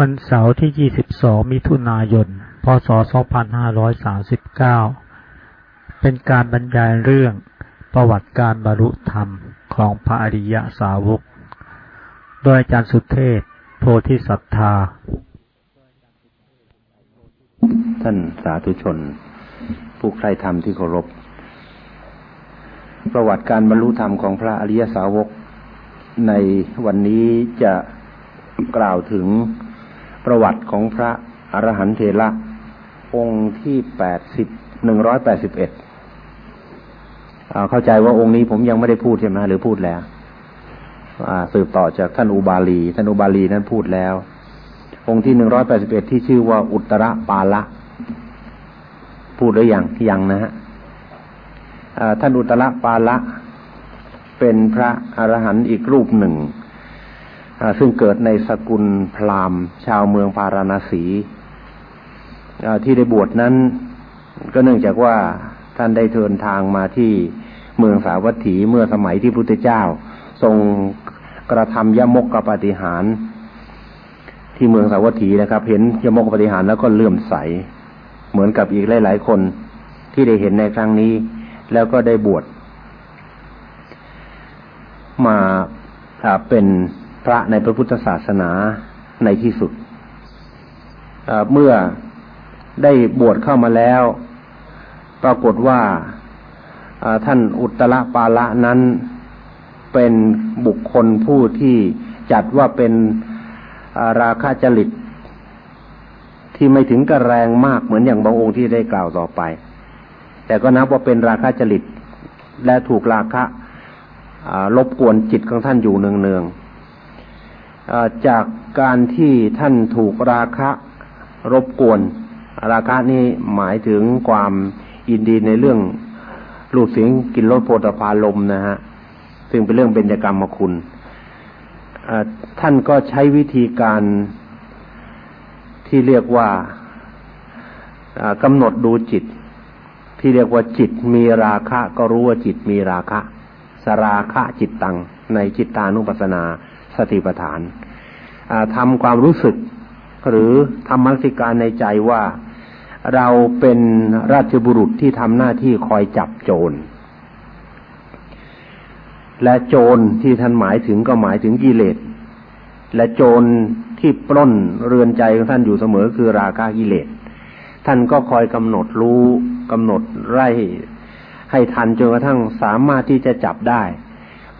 วันเสาร์ที่ 22 มิถุนายน พศ 2539 เป็นการบรรยายเรื่องประวัติการบรรลุธรรมของพระอริยสาวก โดยอาจารย์สุเทพ โพธิสัตธา ท่านสาธุชน ผู้ใครธรรมที่เคารพ ประวัติการบรรลุธรรมของพระอริยสาวก ในวันนี้จะกล่าวถึง ประวัติของพระอรหันเทระองค์ที่แปดสิบหนึ่งร้อยแปดสิบเอ็ดเข้าใจว่าองค์นี้ผมยังไม่ได้พูดใช่ไหมหรือพูดแล้วสืบต่อจากท่านอุบาลี ท่านอุบาลีนั้นพูดแล้ว องค์ที่หนึ่งร้อยแปดสิบเอ็ดที่ชื่อว่าอุตรปาละ พูดหรือยังยังนะฮะท่านอุตรปาละ เป็นพระอรหันต์อีกรูปหนึ่ง ซึ่งเกิดในสกุลพราหมณ์ ชาวเมืองพาราณสีที่ได้บวชนั้น ก็เนื่องจากว่าท่านได้เดินทางมาที่เมืองสาวัตถีเมื่อสมัยที่พุทธเจ้า ทรงกระทำยมกกปฏิหารที่เมืองสาวัตถีนะครับ เห็นยมกปฏิหารแล้วก็เลื่อมใส เหมือนกับอีกหลาย ๆ คนที่ได้เห็นในครั้งนี้ แล้วก็ได้บวชมาเป็น พระในพระพุทธศาสนาในที่สุดเมื่อได้บวชเข้ามาแล้ว ปรากฏว่าท่านอุตตะปาละนั้นเป็นบุคคลผู้ที่จัดว่าเป็นราคาจริต ที่ไม่ถึงกระแรงมากเหมือนอย่างบางองค์ที่ได้กล่าวต่อไป แต่ก็นับว่าเป็นราคาจริต และถูกราคะรบกวนจิตของท่านอยู่เนืองๆ จากการที่ท่านถูกราคะรบกวน ราคะนี่หมายถึงความยินดีในเรื่องรูปเสียงกินรสโพธพาลมนะฮะ ซึ่งเป็นเรื่องเบญจกรรมคุณท่านก็ใช้วิธีการที่เรียกว่ากำหนดดูจิต ที่เรียกว่าจิตมีราคะ ก็รู้ว่าจิตมีราคะ สราคะจิตตังในจิตตานุปัสสนา สติปัฏฐานทำความรู้สึก หรือทำมัสิการในใจว่า เราเป็นราชบุรุษที่ทำหน้าที่คอยจับโจร และโจรที่ท่านหมายถึงก็หมายถึงกิเลส และโจรที่ปล้นเรือนใจของท่านอยู่เสมอคือราคะกิเลส ท่านก็คอยกำหนดรู้กำหนดไร่ให้ทันจนกระทั่งสามารถที่จะจับได้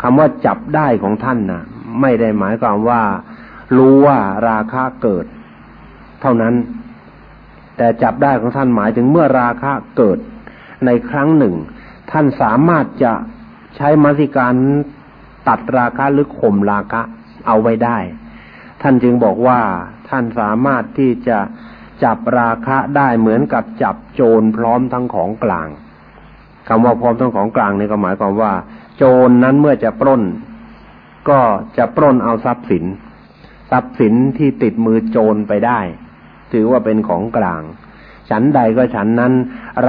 คำว่าจับได้ของท่านนะ่ะ ไม่ได้หมายความว่า รู้ว่าราคะเกิด เท่านั้น แต่จับได้ของท่านหมายถึงเมื่อราคะเกิดในครั้งหนึ่ง ท่านสามารถจะใช้มรสิการตัดราคะหรือข่มราคะเอาไว้ได้ ท่านจึงบอกว่าท่านสามารถที่จะจับราคะได้เหมือนกับจับโจรพร้อมทั้งของกลางคำว่าพร้อมทั้งของกลางนี่ก็หมายความว่า โจรนั้นเมื่อจะปล้น ก็จะปล้นเอาทรัพย์สิน ทรัพย์สินที่ติดมือโจรไปได้ ถือว่าเป็นของกลาง ฉันใดก็ฉันนั้น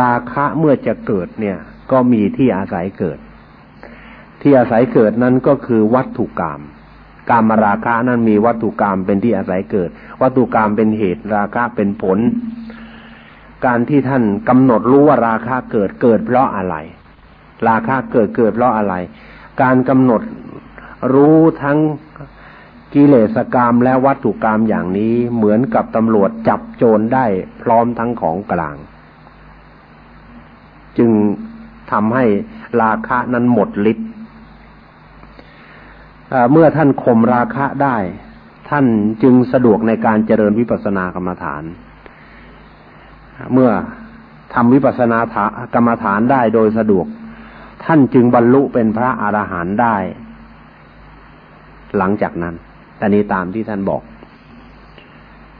ราคะเมื่อจะเกิดเนี่ย ก็มีที่อาศัยเกิด ที่อาศัยเกิดนั้นก็คือวัตถุกรรมกามราคะนั้นมีวัตถุกรรมเป็นที่อาศัยเกิด วัตถุกรรมเป็นเหตุราคะเป็นผล การที่ท่านกำหนดรู้ว่าราคะเกิดเกิดเพราะอะไร ราคะเกิดเกิดเพราะอะไร การกำหนด รู้ทั้งกิเลสกรรมและวัตถุกรรมอย่างนี้เหมือนกับตำรวจจับโจรได้พร้อมทั้งของกลาง จึงทำให้ราคะนั้นหมดฤทธิ์เมื่อท่านข่มราคะได้ ท่านจึงสะดวกในการเจริญวิปัสสนากรรมฐาน เมื่อทำวิปัสสนากรรมฐานได้โดยสะดวก ท่านจึงบรรลุเป็นพระอรหันต์ได้ หลังจากนั้นอันนี้ตามที่ท่านบอก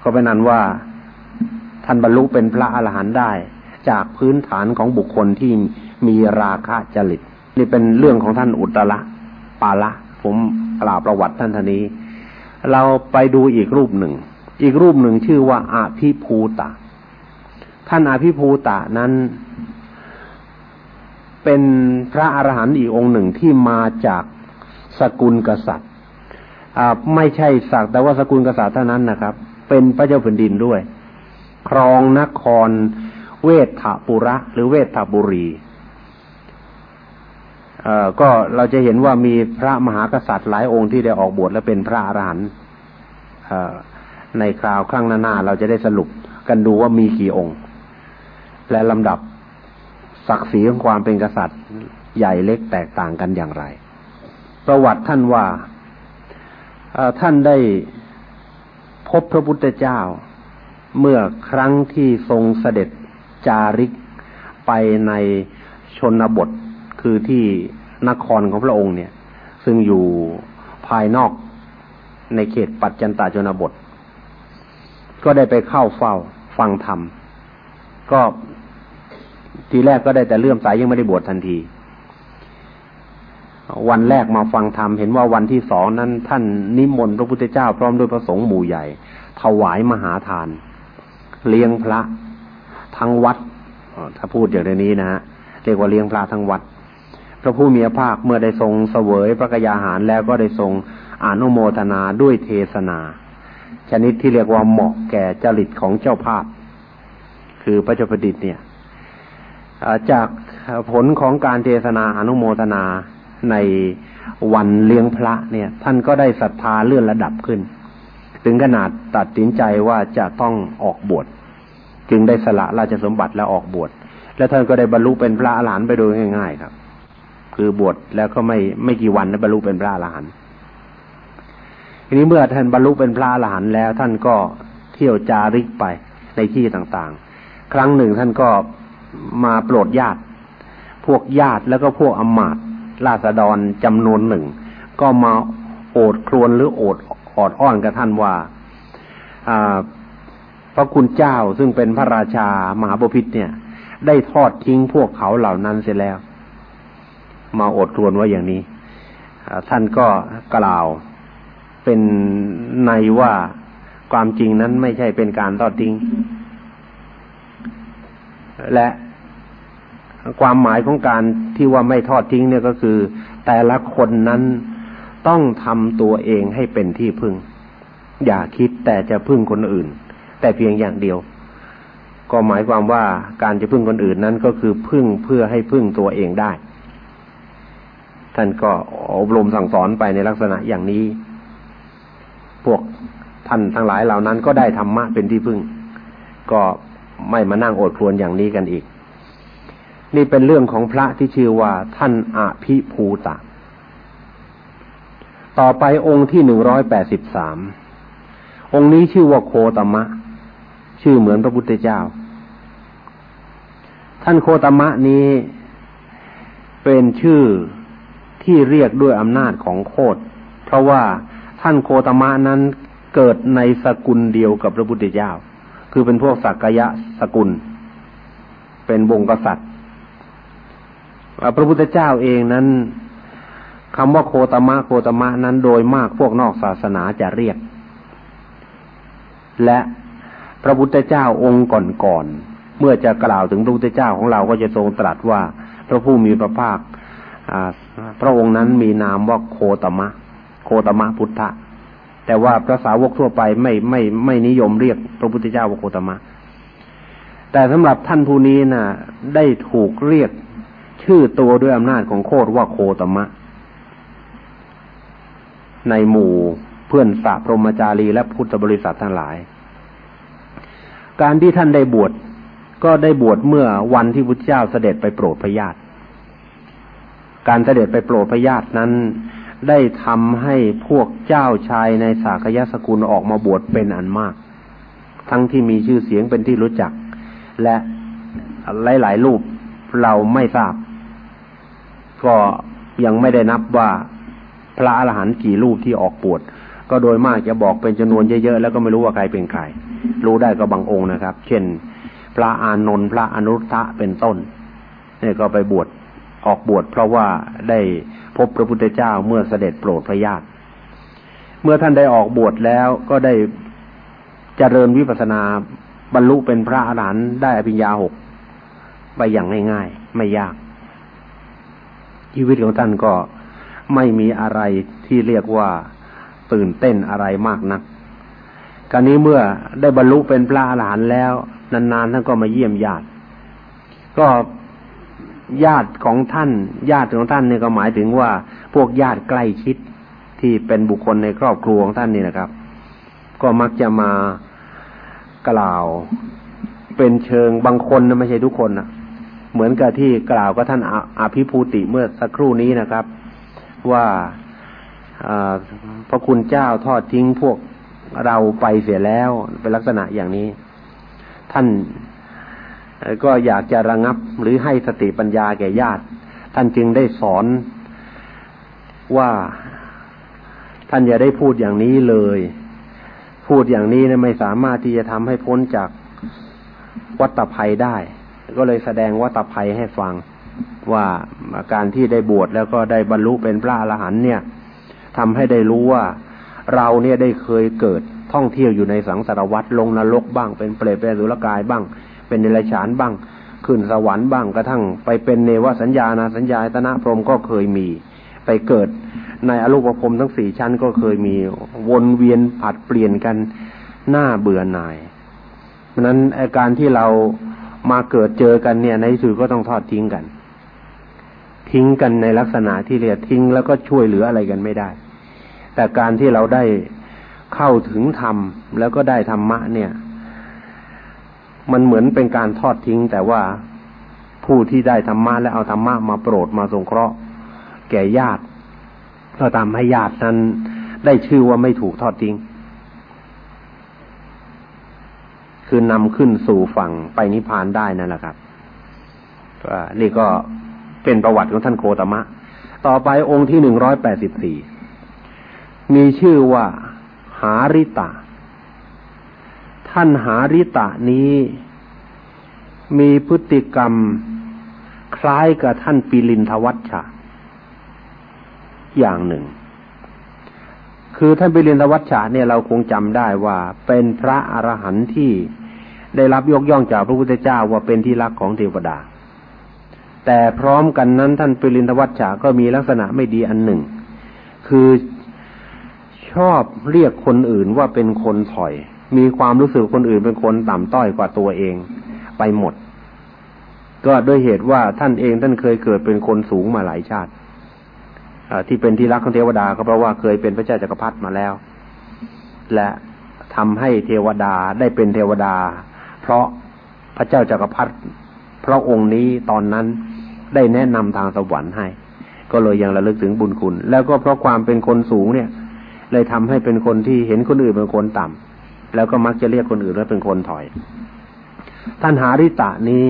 ก็เป็นนั้นว่าท่านบรรลุเป็นพระอรหันต์ได้ จากพื้นฐานของบุคคลที่มีราคะจริต นี่เป็นเรื่องของท่านอุตระปาละ ผมกล่าวประวัติท่านท่านี้ เราไปดูอีกรูปหนึ่ง อีกรูปหนึ่งชื่อว่าอาภิภูตะ ท่านอาภิภูตะนั้น เป็นพระอรหันต์อีกองค์หนึ่งที่มาจากสกุลกษัตริย์ ไม่ใช่สักแต่ว่าสกุลกษัตริย์เท่านั้นนะครับ เป็นพระเจ้าแผ่นดินด้วย ครองนครเวทปุระ หรือเวทบุรีเอ่อก็เราจะเห็นว่ามีพระมหากษัตริย์หลายองค์ที่ได้ออกบวชและเป็นพระอรหันต์ในคราวครั้งหน้าเราจะได้สรุปกันดูว่ามีกี่องค์ และลำดับศักดิ์ศรีของความเป็นกษัตริย์ใหญ่เล็กแตกต่างกันอย่างไร ประวัติท่านว่า ท่านได้พบพระพุทธเจ้า เมื่อครั้งที่ทรงเสด็จจาริกไปในชนบทคือที่นครของพระองค์เนี่ย ซึ่งอยู่ภายนอกในเขตปัจจันตาชนบท ก็ได้ไปเข้าเฝ้าฟังธรรม ก็ทีแรกก็ได้แต่เลื่อมสายยังไม่ได้บวชทันที วันแรกมาฟังธรรมเห็นว่าวันที่สองนั้น ท่านนิมนต์พระพุทธเจ้าพร้อมด้วยพระสงฆ์หมู่ใหญ่ ถวายมหาทาน เลี้ยงพระทั้งวัดถ้าพูดอย่างนี้นะฮะเรียกว่าเลี้ยงพระทั้งวัด พระผู้มีพระภาคเมื่อได้ทรงเสวยพระกยาหารแล้วก็ได้ทรงอนุโมทนาด้วยเทศนา ชนิดที่เรียกว่าเหมาะแก่จริตของเจ้าภาพ คือพระเจ้าประดิษฐ์เนี่ยจากผลของการเทศนาอนุโมทนา ในวันเลี้ยงพระเนี่ย ท่านก็ได้ศรัทธาเลื่อนระดับขึ้น ถึงขนาดตัดสินใจว่าจะต้องออกบวชจึงได้สละราชสมบัติแล้วออกบวชแล้วท่านก็ได้บรรลุเป็นพระอรหันต์ไปโดยง่าย ๆ ครับ คือบวชแล้วก็ไม่ไม่กี่วันได้บรรลุเป็นพระอรหันต์ทีนี้เมื่อท่านบรรลุเป็นพระอรหันต์แล้ว ท่านก็เที่ยวจาริกไปในที่ต่างๆ ครั้งหนึ่งท่านก็มาโปรดญาติ พวกญาติแล้วก็พวกอมาต ราษฎรจำนวนหนึ่ง ก็มาโอดครวนหรือโอดออดอ้อนกับท่านว่าพระคุณเจ้าซึ่งเป็นพระราชามหาบพิตรเนี่ย ได้ทอดทิ้งพวกเขาเหล่านั้นเสียแล้ว มาอดครวนว่าอย่างนี้ท่านก็กล่าวเป็นในว่าความจริงนั้นไม่ใช่เป็นการทอดทิ้ง และ ความหมายของการที่ว่าไม่ทอดทิ้งเนี่ยก็คือ แต่ละคนนั้นต้องทำตัวเองให้เป็นที่พึ่ง อย่าคิดแต่จะพึ่งคนอื่น แต่เพียงอย่างเดียว ก็หมายความว่าการจะพึ่งคนอื่นนั้นก็คือพึ่งเพื่อให้พึ่งตัวเองได้ ท่านก็อบรมสั่งสอนไปในลักษณะอย่างนี้ พวกท่านทั้งหลายเหล่านั้นก็ได้ธรรมะเป็นที่พึ่ง ก็ไม่มานั่งอดครวนอย่างนี้กันอีก นี่เป็นเรื่องของพระที่ชื่อว่าท่านอภิภูตะ ต่อไปองค์ที่หนึ่งร้อยแปดสิบสาม องค์นี้ชื่อว่าโคตมะ ชื่อเหมือนพระพุทธเจ้า ท่านโคตมะนี้เป็นชื่อที่เรียกด้วยอำนาจของโคต เพราะว่าท่านโคตมะนั้นเกิดในสกุลเดียวกับพระพุทธเจ้า คือเป็นพวกสักยะสกุล เป็นวงกษัตริย์ พระพุทธเจ้าเองนั้นคำว่าโคตมะโคตมะนั้นโดยมากพวกนอกศาสนาจะเรียก และพระพุทธเจ้าองค์ก่อนๆเมื่อจะกล่าวถึงพระพุทธเจ้าของเราก็จะทรงตรัสว่าพระผู้มีพระภาคพระองค์นั้นมีนามว่าโคตมะ โคตมะพุทธะแต่ว่าพระสาวกทั่วไปไม่ไม่ไม่นิยมเรียกพระพุทธเจ้าว่าโคตมะ แต่สำหรับท่านผู้นี้นะ่ะ ได้ถูกเรียก ชื่อตัวด้วยอำนาจของโคดว่าโคตมะ ในหมู่เพื่อนสาพรหมจารีและพุทธบริษัททั้งหลาย การที่ท่านได้บวชก็ได้บวชเมื่อวันที่พุทธเจ้าเสด็จไปโปรดพระญาติการเสด็จไปโปรดพระญาตินั้น ได้ทำให้พวกเจ้าชายในสากยสกุลออกมาบวชเป็นอันมาก ทั้งที่มีชื่อเสียงเป็นที่รู้จัก และหลายๆรูปเราไม่ทราบ ก็ยังไม่ได้นับว่าพระอรหันต์กี่รูปที่ออกปวด ก็โดยมากจะบอกเป็นจำนวนเยอะๆแล้วก็ไม่รู้ว่าใครเป็นใคร รู้ได้ก็บางองค์นะครับ เช่น พระอานนท์พระอนุทะเป็นต้นนี่ก็ไปบวชออกบวชเพราะว่าได้พบพระพุทธเจ้าเมื่อเสด็จโปรดพระญาติเมื่อท่านได้ออกบวชแล้วก็ได้เจริญวิปัสสนาบรรลุเป็นพระอรหันต์ได้อภิญญาหกไปอย่างง่ายๆ ไม่ยาก ชีวิตของท่านก็ไม่มีอะไรที่เรียกว่าตื่นเต้นอะไรมากนักการนี้เมื่อได้บรรลุเป็นพระอรหันต์แล้ว นานๆท่านก็มาเยี่ยมญาติ ก็ญาติของท่าน ญาติของท่านเนี่ยก็หมายถึงว่าพวกญาติใกล้ชิดที่เป็นบุคคลในครอบครัวของท่านนี่นะครับ ก็มักจะมากล่าวเป็นเชิงบางคนนะไม่ใช่ทุกคนนะ เหมือนกับที่กล่าวกับท่านอาภิภูติเมื่อสักครู่นี้นะครับ ว่าพระคุณเจ้าทอดทิ้งพวกเราไปเสียแล้วเป็นลักษณะอย่างนี้ ท่านก็อยากจะระงับหรือให้สติปัญญาแก่ญาติ ท่านจึงได้สอนว่าท่านอย่าได้พูดอย่างนี้เลย พูดอย่างนี้นะไม่สามารถที่จะทำให้พ้นจากวัตภัยได้ ก็เลยแสดงวัตภัยให้ฟังว่าการที่ได้บวชแล้วก็ได้บรรลุเป็นพระอรหันต์เนี่ยทำให้ได้รู้ว่าเราเนี่ยได้เคยเกิดท่องเที่ยวอยู่ในสังสารวัฏลงนรกบ้าง เป็นเปรตเป็นสุรกายบ้าง เป็นเดรัจฉานบ้าง ขึ้นสวรรค์บ้างกระทั่ง ไปเป็นเนวสัญญาณสัญญาตนะพรมก็เคยมี ไปเกิดในอรูปภพทั้งสี่ชั้นก็เคยมีวนเวียนผัดเปลี่ยนกันหน้าเบื่อหน่ายเพราะนั้นอาการที่เรา มาเกิดเจอกันเนี่ย ในสุดก็ต้องทอดทิ้งกัน ทิ้งกันในลักษณะที่เรียกทิ้งแล้วก็ช่วยเหลืออะไรกันไม่ได้ แต่การที่เราได้เข้าถึงธรรมแล้วก็ได้ธรรมะเนี่ย มันเหมือนเป็นการทอดทิ้ง แต่ว่าผู้ที่ได้ธรรมะและเอาธรรมะมาโปรดมาสงเคราะห์ แก่ญาติก็ทำให้ญาตินั้นได้ชื่อว่าไม่ถูกทอดทิ้ง คือนำขึ้นสู่ฝั่งไปนิพพานได้นั่นแหละครับนี่ก็เป็นประวัติของท่านโคตมะ ต่อไปองค์ที่หนึ่งร้อยแปดสิบสี่มีชื่อว่าหาริตะ ท่านหาริตะนี้ มีพฤติกรรมคล้ายกับท่านปิลินทวัชชะ อย่างหนึ่ง คือท่านปิรินทวัชชะเนี่ยเราคงจำได้ว่าเป็นพระอรหันต์ที่ ได้รับยกย่องจากพระพุทธเจ้าว่าเป็นที่รักของเทวดา แต่พร้อมกันนั้นท่านปิรินทวัชชะก็มีลักษณะไม่ดีอันหนึ่ง คือชอบเรียกคนอื่นว่าเป็นคนถอย มีความรู้สึกคนอื่นเป็นคนต่ำต้อยกว่าตัวเองไปหมด ก็ด้วยเหตุว่าท่านเองท่านเคยเกิดเป็นคนสูงมาหลายชาติที่เป็นที่รักของเทวดาก็เพราะว่าเคยเป็นพระเจ้าจักรพรรดิมาแล้ว และทำให้เทวดาได้เป็นเทวดา เพราะพระเจ้าจักรพรรดิพระองค์นี้ตอนนั้นได้แนะนำทางสวรรค์ให้ ก็เลยยังระลึกถึงบุญคุณ แล้วก็เพราะความเป็นคนสูงเนี่ย เลยทำให้เป็นคนที่เห็นคนอื่นเป็นคนต่ำแล้วก็มักจะเรียกคนอื่นว่าเป็นคนถอย ท่านหาริตะนี้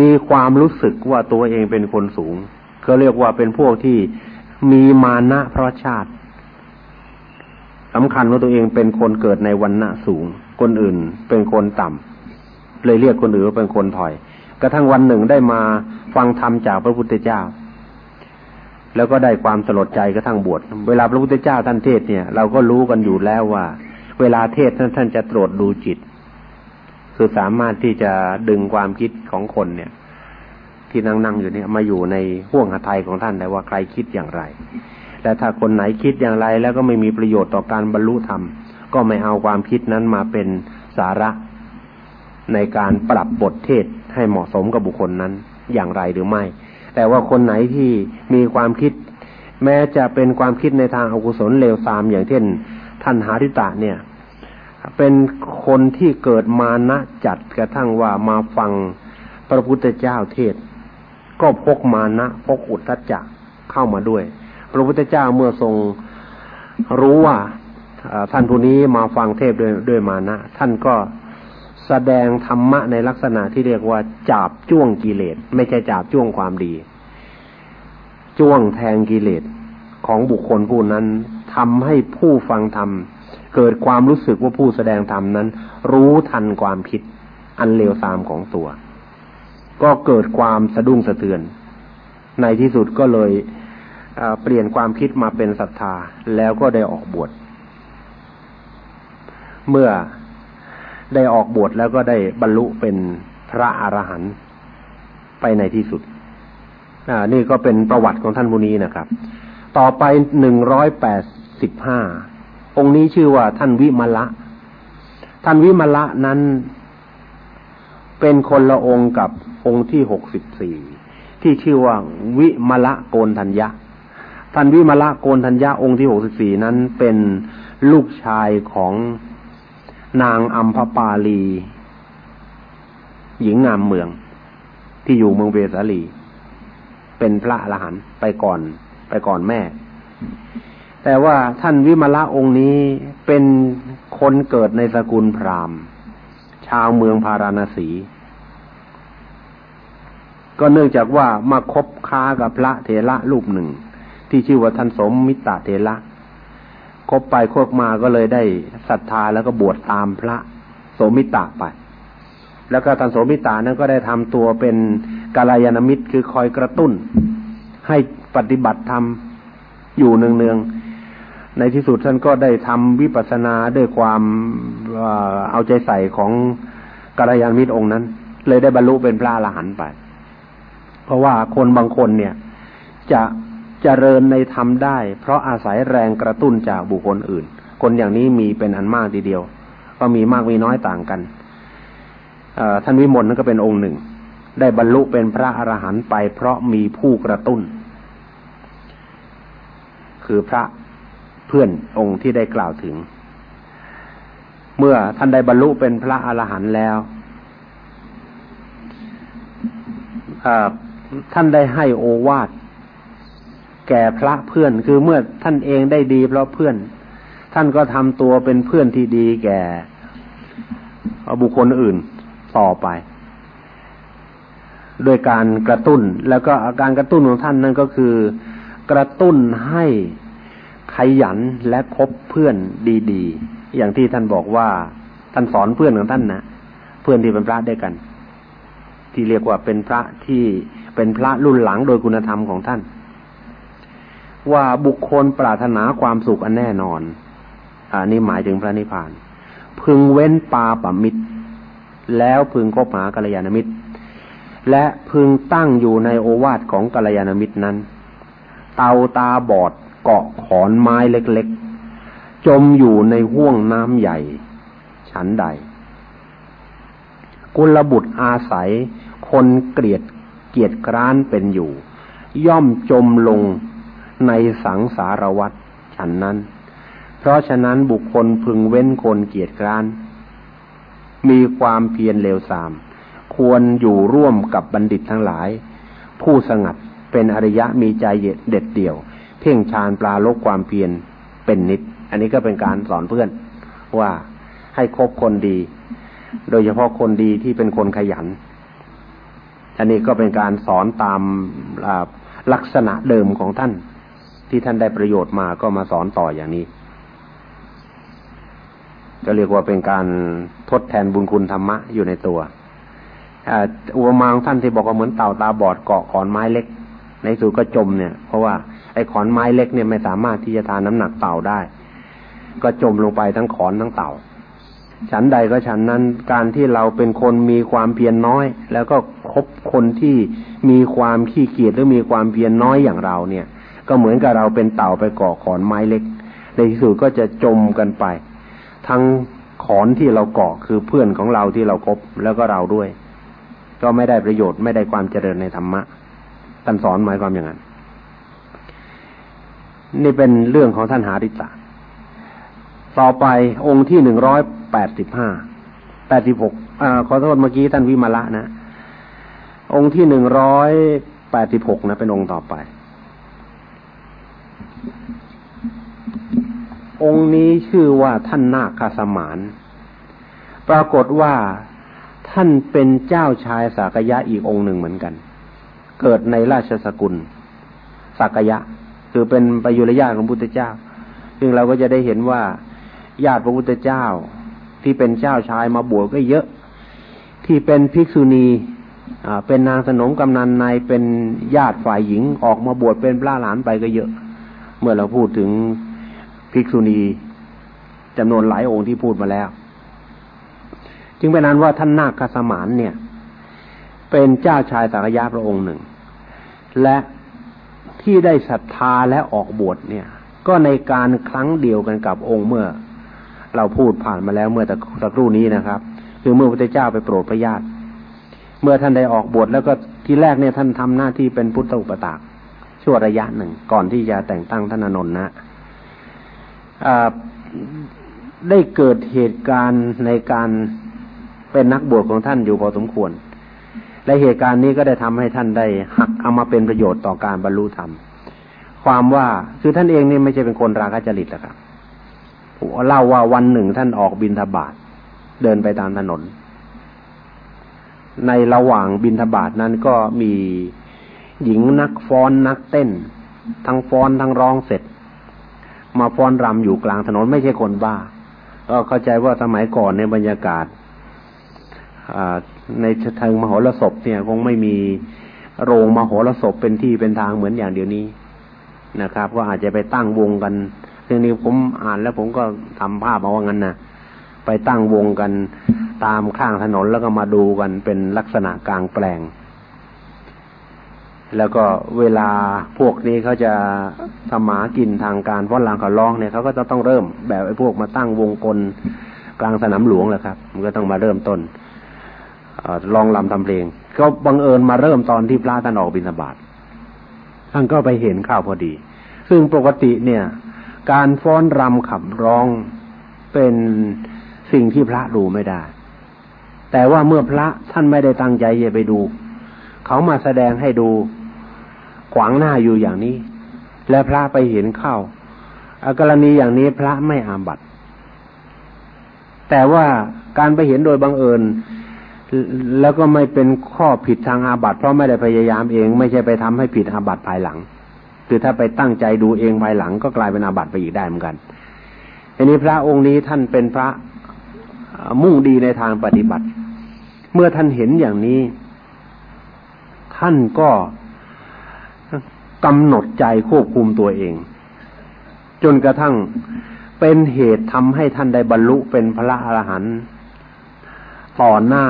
มีความรู้สึกว่าตัวเองเป็นคนสูง ก็เรียกว่าเป็นพวกที่มีมานะเพราะชาติสำคัญว่าตัวเองเป็นคนเกิดในวันณะสูง คนอื่นเป็นคนต่ำเลยเรียกคนอื่นว่าเป็นคนถอย กระทั่งวันหนึ่งได้มาฟังธรรมจากพระพุทธเจ้า แล้วก็ได้ความสลดใจกระทั่งบวชเวลาพระพุทธเจ้าท่านเทศเนี่ย เราก็รู้กันอยู่แล้วว่า เวลาเทศท่านท่านจะตรวจดูจิต คือสามารถที่จะดึงความคิดของคนเนี่ย ที่นั่งนั่งอยู่เนี่ยมาอยู่ในห่วงหทัยของท่านได้ว่าใครคิดอย่างไรและถ้าคนไหนคิดอย่างไรแล้วก็ไม่มีประโยชน์ต่อการบรรลุธรรม ก็ไม่เอาความคิดนั้นมาเป็นสาระในการปรับบทเทศให้เหมาะสมกับบุคคลนั้นอย่างไรหรือไม่ แต่ว่าคนไหนที่มีความคิด แม้จะเป็นความคิดในทางอากุศลเลวทรามอย่างเช่นท่านหาริตะเนี่ย เป็นคนที่เกิดมานะจัดกระทั่งว่ามาฟังพระพุทธเจ้าเทศ ก็พกมานะพกอุทธัจจะเข้ามาด้วย พระพุทธเจ้าเมื่อทรงรู้ว่า ท่านผู้นี้มาฟังเทศด้วยด้วยมานะ ท่านก็แสดงธรรมะในลักษณะที่เรียกว่าจาบจ้วงกิเลส ไม่ใช่จาบจ้วงความดี จ้วงแทงกิเลสของบุคคลผู้นั้นทำให้ผู้ฟังธรรมเกิดความรู้สึกว่าผู้แสดงธรรมนั้น รู้ทันความผิดอันเลวทรามของตัว ก็เกิดความสะดุ้งสะเทือน ในที่สุดก็เลยเปลี่ยนความคิดมาเป็นศรัทธาแล้วก็ได้ออกบวช เมื่อได้ออกบวชแล้วก็ได้บรรลุเป็นพระอรหันต์ไปในที่สุดนี่ก็เป็นประวัติของท่านผู้นี้นะครับ ต่อไปหนึ่งร้อยแปดสิบห้าองค์นี้ชื่อว่าท่านวิมละ ท่านวิมละนั้นเป็นคนละองค์กับองค์ที่หกสิบสี่ที่ชื่อว่าวิมละโกนทัญญะ ท่านวิมละโกนทัญญะองค์ที่หกสิบสี่นั้นเป็นลูกชายของ นางอัมพปาลี หญิงงามเมือง ที่อยู่เมืองเวสาลี เป็นพระอรหันต์ไปก่อน ไปก่อนแม่ แต่ว่าท่านวิมละองค์นี้เป็นคนเกิดในสกุลพราหมณ์ ชาวเมืองพาราณสี ก็เนื่องจากว่ามาคบค้ากับพระเถระรูปหนึ่ง ที่ชื่อว่าท่านสมมิตรเถระ คบไปคบมาก็เลยได้ศรัทธาแล้วก็บวชตามพระโสมิตรไป แล้วก็ท่านโสมิตานั้นก็ได้ทำตัวเป็นกาลยานมิตรคือคอยกระตุ้น ให้ปฏิบัติธรรมอยู่เนืองๆในที่สุดท่านก็ได้ทำวิปัสสนาด้วยความเอาใจใส่ของกาลยานมิตรองค์นั้น เลยได้บรรลุเป็นพระอรหันต์ไป เพราะว่าคนบางคนเนี่ยจะ เจริญในธรรมได้ เพราะอาศัยแรงกระตุ้นจากบุคคลอื่น คนอย่างนี้มีเป็นอันมากทีเดียว ก็มีมากมีน้อยต่างกันท่านวิมลนั่นก็เป็นองค์หนึ่ง ได้บรรลุเป็นพระอรหันต์ไป เพราะมีผู้กระตุ้น คือพระเพื่อนองค์ที่ได้กล่าวถึง เมื่อท่านได้บรรลุเป็นพระอรหันต์แล้วท่านได้ให้โอวาท แก่พระเพื่อน คือเมื่อท่านเองได้ดีเพราะเพื่อน ท่านก็ทำตัวเป็นเพื่อนที่ดีแก่บุคคลอื่นต่อไป โดยการกระตุ้น แล้วก็อาการกระตุ้นของท่านนั่นก็คือ กระตุ้นให้ขยันและคบเพื่อนดีๆ อย่างที่ท่านบอกว่าท่านสอนเพื่อนของท่านนะเพื่อนที่เป็นพระด้วยกัน ที่เรียกว่าเป็นพระที่เป็นพระรุ่นหลังโดยคุณธรรมของท่าน ว่าบุคคลปรารถนาความสุขอันแน่นอน อันนี้หมายถึงพระนิพพาน พึงเว้นปาปมิตร แล้วพึงคบหากัลยาณมิตร และพึงตั้งอยู่ในโอวาทของกัลยาณมิตรนั้น เตาตาบอดเกาะขอนไม้เล็กๆ จมอยู่ในห้วงน้ำใหญ่ ชั้นใด กุลบุตรอาศัย คนเกลียดเกียดกร้านเป็นอยู่ ย่อมจมลง ในสังสารวัฏฉันนั้น เพราะฉะนั้นบุคคลพึงเว้นคนเกียรติกราน มีความเพียรเลวทราม ควรอยู่ร่วมกับบัณฑิตทั้งหลาย ผู้สงัดเป็นอริยะมีใจเด็ดเดี่ยว เพ่งฌานปลาลกความเพียรเป็นนิด อันนี้ก็เป็นการสอนเพื่อนว่าให้คบคนดี โดยเฉพาะคนดีที่เป็นคนขยัน อันนี้ก็เป็นการสอนตามลักษณะเดิมของท่าน ที่ท่านได้ประโยชน์มาก็มาสอนต่ออย่างนี้ ก็เรียกว่าเป็นการทดแทนบุญคุณธรรมะอยู่ในตัวอุปมาของท่านที่บอกว่าเหมือนเต่าตาบอดเกาะขอนไม้เล็ก ในสุดก็จมเนี่ย เพราะว่าไอ้ขอนไม้เล็กเนี่ยไม่สามารถที่จะทานน้ำหนักเต่าได้ ก็จมลงไปทั้งขอนทั้งเต่า ฉันใดก็ฉันนั้นการที่เราเป็นคนมีความเพียรน้อย แล้วก็คบคนที่มีความขี้เกียจหรือมีความเพียรน้อยอย่างเราเนี่ย ก็เหมือนกับเราเป็นเต่าไปเกาะขอนไม้เล็ก ในที่สุดก็จะจมกันไป ทั้งขอนที่เราเกาะคือเพื่อนของเราที่เราครบแล้วก็เราด้วย ก็ไม่ได้ประโยชน์ไม่ได้ความเจริญในธรรมะท่านสอนหมายความอย่างนั้นนี่เป็นเรื่องของท่านหาริตะต่อไปองค์ที่หนึ่งร้อยแปดสิบห้าแปดสิบหกอขอโทษเมื่อกี้ท่านวิมาละนะ องค์ที่หนึ่งร้อยแปดสิบหกนะเป็นองค์ต่อไป องค์นี้ชื่อว่าท่านนาคสมาน ปรากฏว่าท่านเป็นเจ้าชายสากยะอีกองค์หนึ่งเหมือนกัน เกิดในราชสกุลสากยะ คือเป็นประยุรญาติของพุทธเจ้า ซึ่งเราก็จะได้เห็นว่าญาติพระพุทธเจ้าที่เป็นเจ้าชายมาบวชก็เยอะ ที่เป็นภิกษุณีเป็นนางสนมกำนันในเป็นญาติฝ่ายหญิงออกมาบวชเป็นพระหลานไปก็เยอะ เมื่อเราพูดถึง ภิกษุณีจำนวนหลายองค์ที่พูดมาแล้ว จึงเป็นนั้นว่าท่านนาคสมานเนี่ย เป็นเจ้าชายสักยะพระองค์หนึ่ง และที่ได้ศรัทธาและออกบวชเนี่ย ก็ในการครั้งเดียวกันกับองค์เมื่อ เราพูดผ่านมาแล้วเมื่อตะตะครู่นี้นะครับ คือเมื่อพระเจ้าไปโปรดพระญาติเมื่อท่านได้ออกบวชแล้วก็ที่แรกเนี่ยท่านทำหน้าที่เป็นพุทธอุปตากชั่วระยะหนึ่งก่อนที่จะแต่งตั้งท่านอนนท์นะ ได้เกิดเหตุการณ์ในการเป็นนักบวชของท่านอยู่พอสมควร และเหตุการณ์นี้ก็ได้ทำให้ท่านได้หักเอามาเป็นประโยชน์ต่อการบรรลุธรรม ความว่าคือท่านเองนี่ไม่ใช่เป็นคนราคะจริตนะครับเล่าว่าวันหนึ่งท่านออกบินทบาทเดินไปตามถนน ในระหว่างบินทบาทนั้นก็มีหญิงนักฟ้อนนักเต้น ทั้งฟ้อนทั้งร้องเสร็จ มาฟ้อนรำอยู่กลางถนนไม่ใช่คนบ้า ก็เข้าใจว่าสมัยก่อนในบรรยากาศในทางมโหรสพเนี่ยคงไม่มีโรงมโหรสพเป็นที่เป็นทางเหมือนอย่างเดียวนี้นะครับ ก็อาจจะไปตั้งวงกันเรื่องนี้ผมอ่านแล้วผมก็ทำภาพมาว่างั้นนะไปตั้งวงกันตามข้างถนนแล้วก็มาดูกันเป็นลักษณะกลางแปลง แล้วก็เวลาพวกนี้เขาจะทำหมากินทางการฟ้อนรางขาร้องเนี่ยเขาก็จะต้องเริ่มแบบไอ้พวกมาตั้งวงกลกลางสนามหลวงแหละครับ มันก็ต้องมาเริ่มต้นลองลำทำเพลง ก็บังเอิญมาเริ่มตอนที่พระท่านออกบิณฑบาตท่านก็ไปเห็นข้าวพอดี ซึ่งปกติเนี่ย การฟ้อนรำขับร้องเป็นสิ่งที่พระดูไม่ได้ แต่ว่าเมื่อพระท่านไม่ได้ตั้งใจจะไปดู เขามาแสดงให้ดู ขวางหน้าอยู่อย่างนี้ และพระไปเห็นเข้ากรณีอย่างนี้พระไม่อาบัตแต่ว่าการไปเห็นโดยบังเอิญ แล้วก็ไม่เป็นข้อผิดทางอาบัติเพราะไม่ได้พยายามเอง ไม่ใช่ไปทำให้ผิดอาบัติภายหลัง คือถ้าไปตั้งใจดูเองภายหลัง ก็กลายเป็นอาบัติไปอีกได้เหมือนกันทีนี้พระองค์นี้ท่านเป็นพระมุ่งดีในทางปฏิบัติ เมื่อท่านเห็นอย่างนี้ ท่านก็ กำหนดใจควบคุมตัวเอง จนกระทั่งเป็นเหตุทำให้ท่านได้บรรลุเป็นพระอรหันต์ต่อหน้า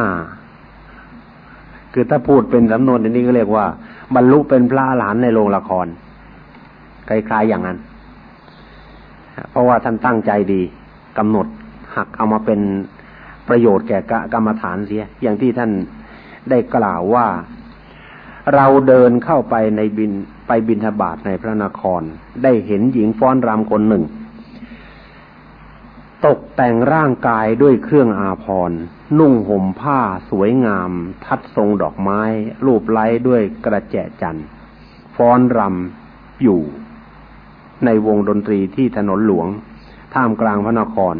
คือถ้าพูดเป็นสำนวนนี้ก็เรียกว่า บรรลุเป็นพระอรหันต์ในโรงละครคล้ายๆอย่างนั้น เพราะว่าท่านตั้งใจดีกำหนดหักเอามาเป็นประโยชน์แก่กรรมฐานเสีย อย่างที่ท่านได้กล่าวว่า เราเดินเข้าไปในบินไปบินทบาทในพระนคร ได้เห็นหญิงฟ้อนรำคนหนึ่ง ตกแต่งร่างกายด้วยเครื่องอาภรณ์นุ่งห่มผ้าสวยงาม ทัดทรงดอกไม้ รูปไล้ด้วยกระแจจันทร์ฟ้อนรำอยู่ ในวงดนตรีที่ถนนหลวง ท่ามกลางพระนคร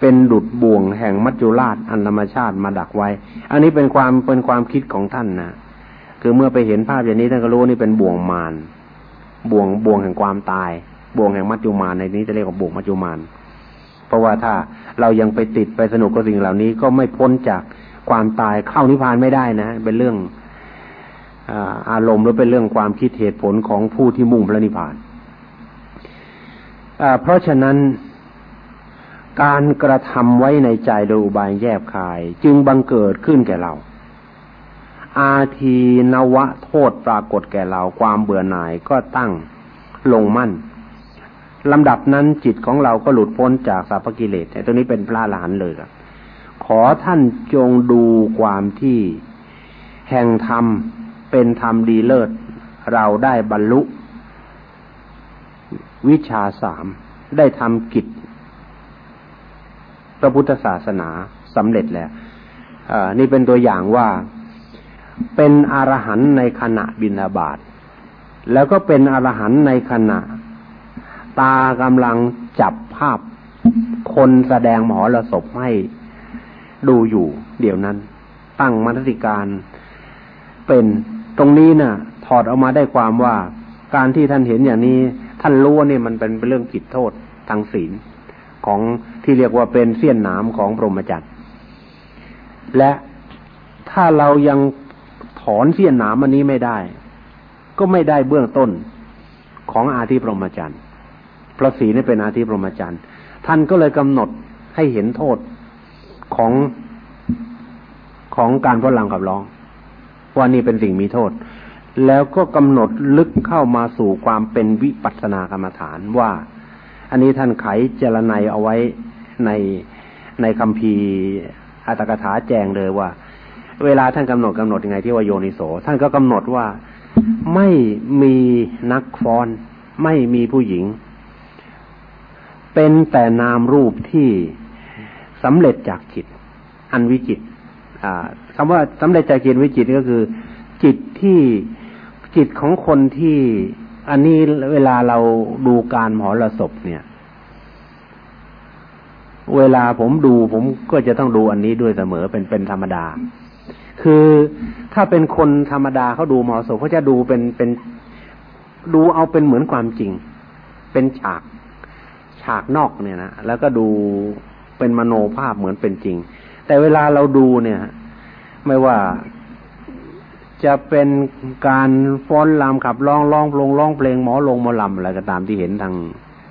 เป็นดุดบ่วงแห่งมัจจุราชอันธรรมชาติมาดักไว้ อันนี้เป็นความเป็นความคิดของท่านนะ คือเมื่อไปเห็นภาพอย่างนี้ท่านก็รู้นี่เป็นบ่วงมารบ่วงบ่วงแห่งความตาย บ่วงแห่งมัจจุมารในนี้จะเรียกว่าบ่วงมัจจุมารเพราะว่าถ้าเรายังไปติดไปสนุกกับสิ่งเหล่านี้ก็ไม่พ้นจากความตายเข้านิพพานไม่ได้นะ เป็นเรื่องอารมณ์หรือเป็นเรื่องความคิดเหตุผลของผู้ที่มุ่งพระนิพพานเพราะฉะนั้นการกระทำไว้ในใจโดยอุบายแยบคาย จึงบังเกิดขึ้นแก่เรา อาทีนวะโทษปรากฏแก่เราความเบื่อหน่ายก็ตั้งลงมั่นลำดับนั้นจิตของเราก็หลุดพ้นจากสัพพกิเลสไอตัวนี้เป็นพระหลานเลยครับขอท่านจงดูความที่ แห่งธรรมเป็นธรรมดีเลิศ เราได้บรรลุ วิชาสามได้ทำกิจพระพุทธศาสนาสำเร็จแล้วนี่เป็นตัวอย่างว่า เป็นอรหันต์ในขณะบินาบาตแล้วก็เป็นอรหันต์ในขณะ ตากำลังจับภาพ คนแสดงหมอระศพให้ดูอยู่ เดี๋ยวนั้น ตั้งมรติการเป็นตรงนี้นะ่ะ ถอดออกมาได้ความว่า การที่ท่านเห็นอย่างนี้ ท่านรู้ว่านี่มันเป็นเรื่องผิดโทษทางศีลของที่เรียกว่าเป็นเสี้ยนหนามของพรหมจรรย์และถ้าเรายัง ถอนเสี้ยนหนามอันนี้ไม่ได้ ก็ไม่ได้เบื้องต้นของอาธิพรหมจรรย์พระศีนี่เป็นอาธิพรหมจรรย์ท่านก็เลยกำหนดให้เห็นโทษของของการพลังกับร้อง ว่านี่เป็นสิ่งมีโทษ แล้วก็กำหนดลึกเข้ามาสู่ความเป็นวิปัสสนากรรมฐานว่า อันนี้ท่านไขเจรไนเอาไว้ในในคำพีอัตถกถาแจงเลยว่า เวลาท่านกำหนดกำหนดยังไงที่ว่าโยนิโส ท่านก็กำหนดว่าไม่มีนักฟ้อน ไม่มีผู้หญิง เป็นแต่นามรูปที่สำเร็จจากจิต อันวิจิตคำว่าสำเร็จจากจิตวิจิตก็คือ จิตที่จิตของคนที่อันนี้เวลาเราดูการหมอระศพเนี่ย เวลาผมดูผมก็จะต้องดูอันนี้ด้วยเสมอเป็นเป็นธรรมดา คือถ้าเป็นคนธรรมดาเขาดูหมอศพเขาจะดูเป็นเป็นดูเอาเป็นเหมือนความจริง เป็นฉากฉากนอกเนี่ยนะแล้วก็ดูเป็นมโนภาพเหมือนเป็นจริง แต่เวลาเราดูเนี่ย ไม่ว่าจะเป็นการฟ้อนรำขับร้องร้องลงร้องเพลงหมอลงหมอลำอะไรก็ตามที่เห็นทาง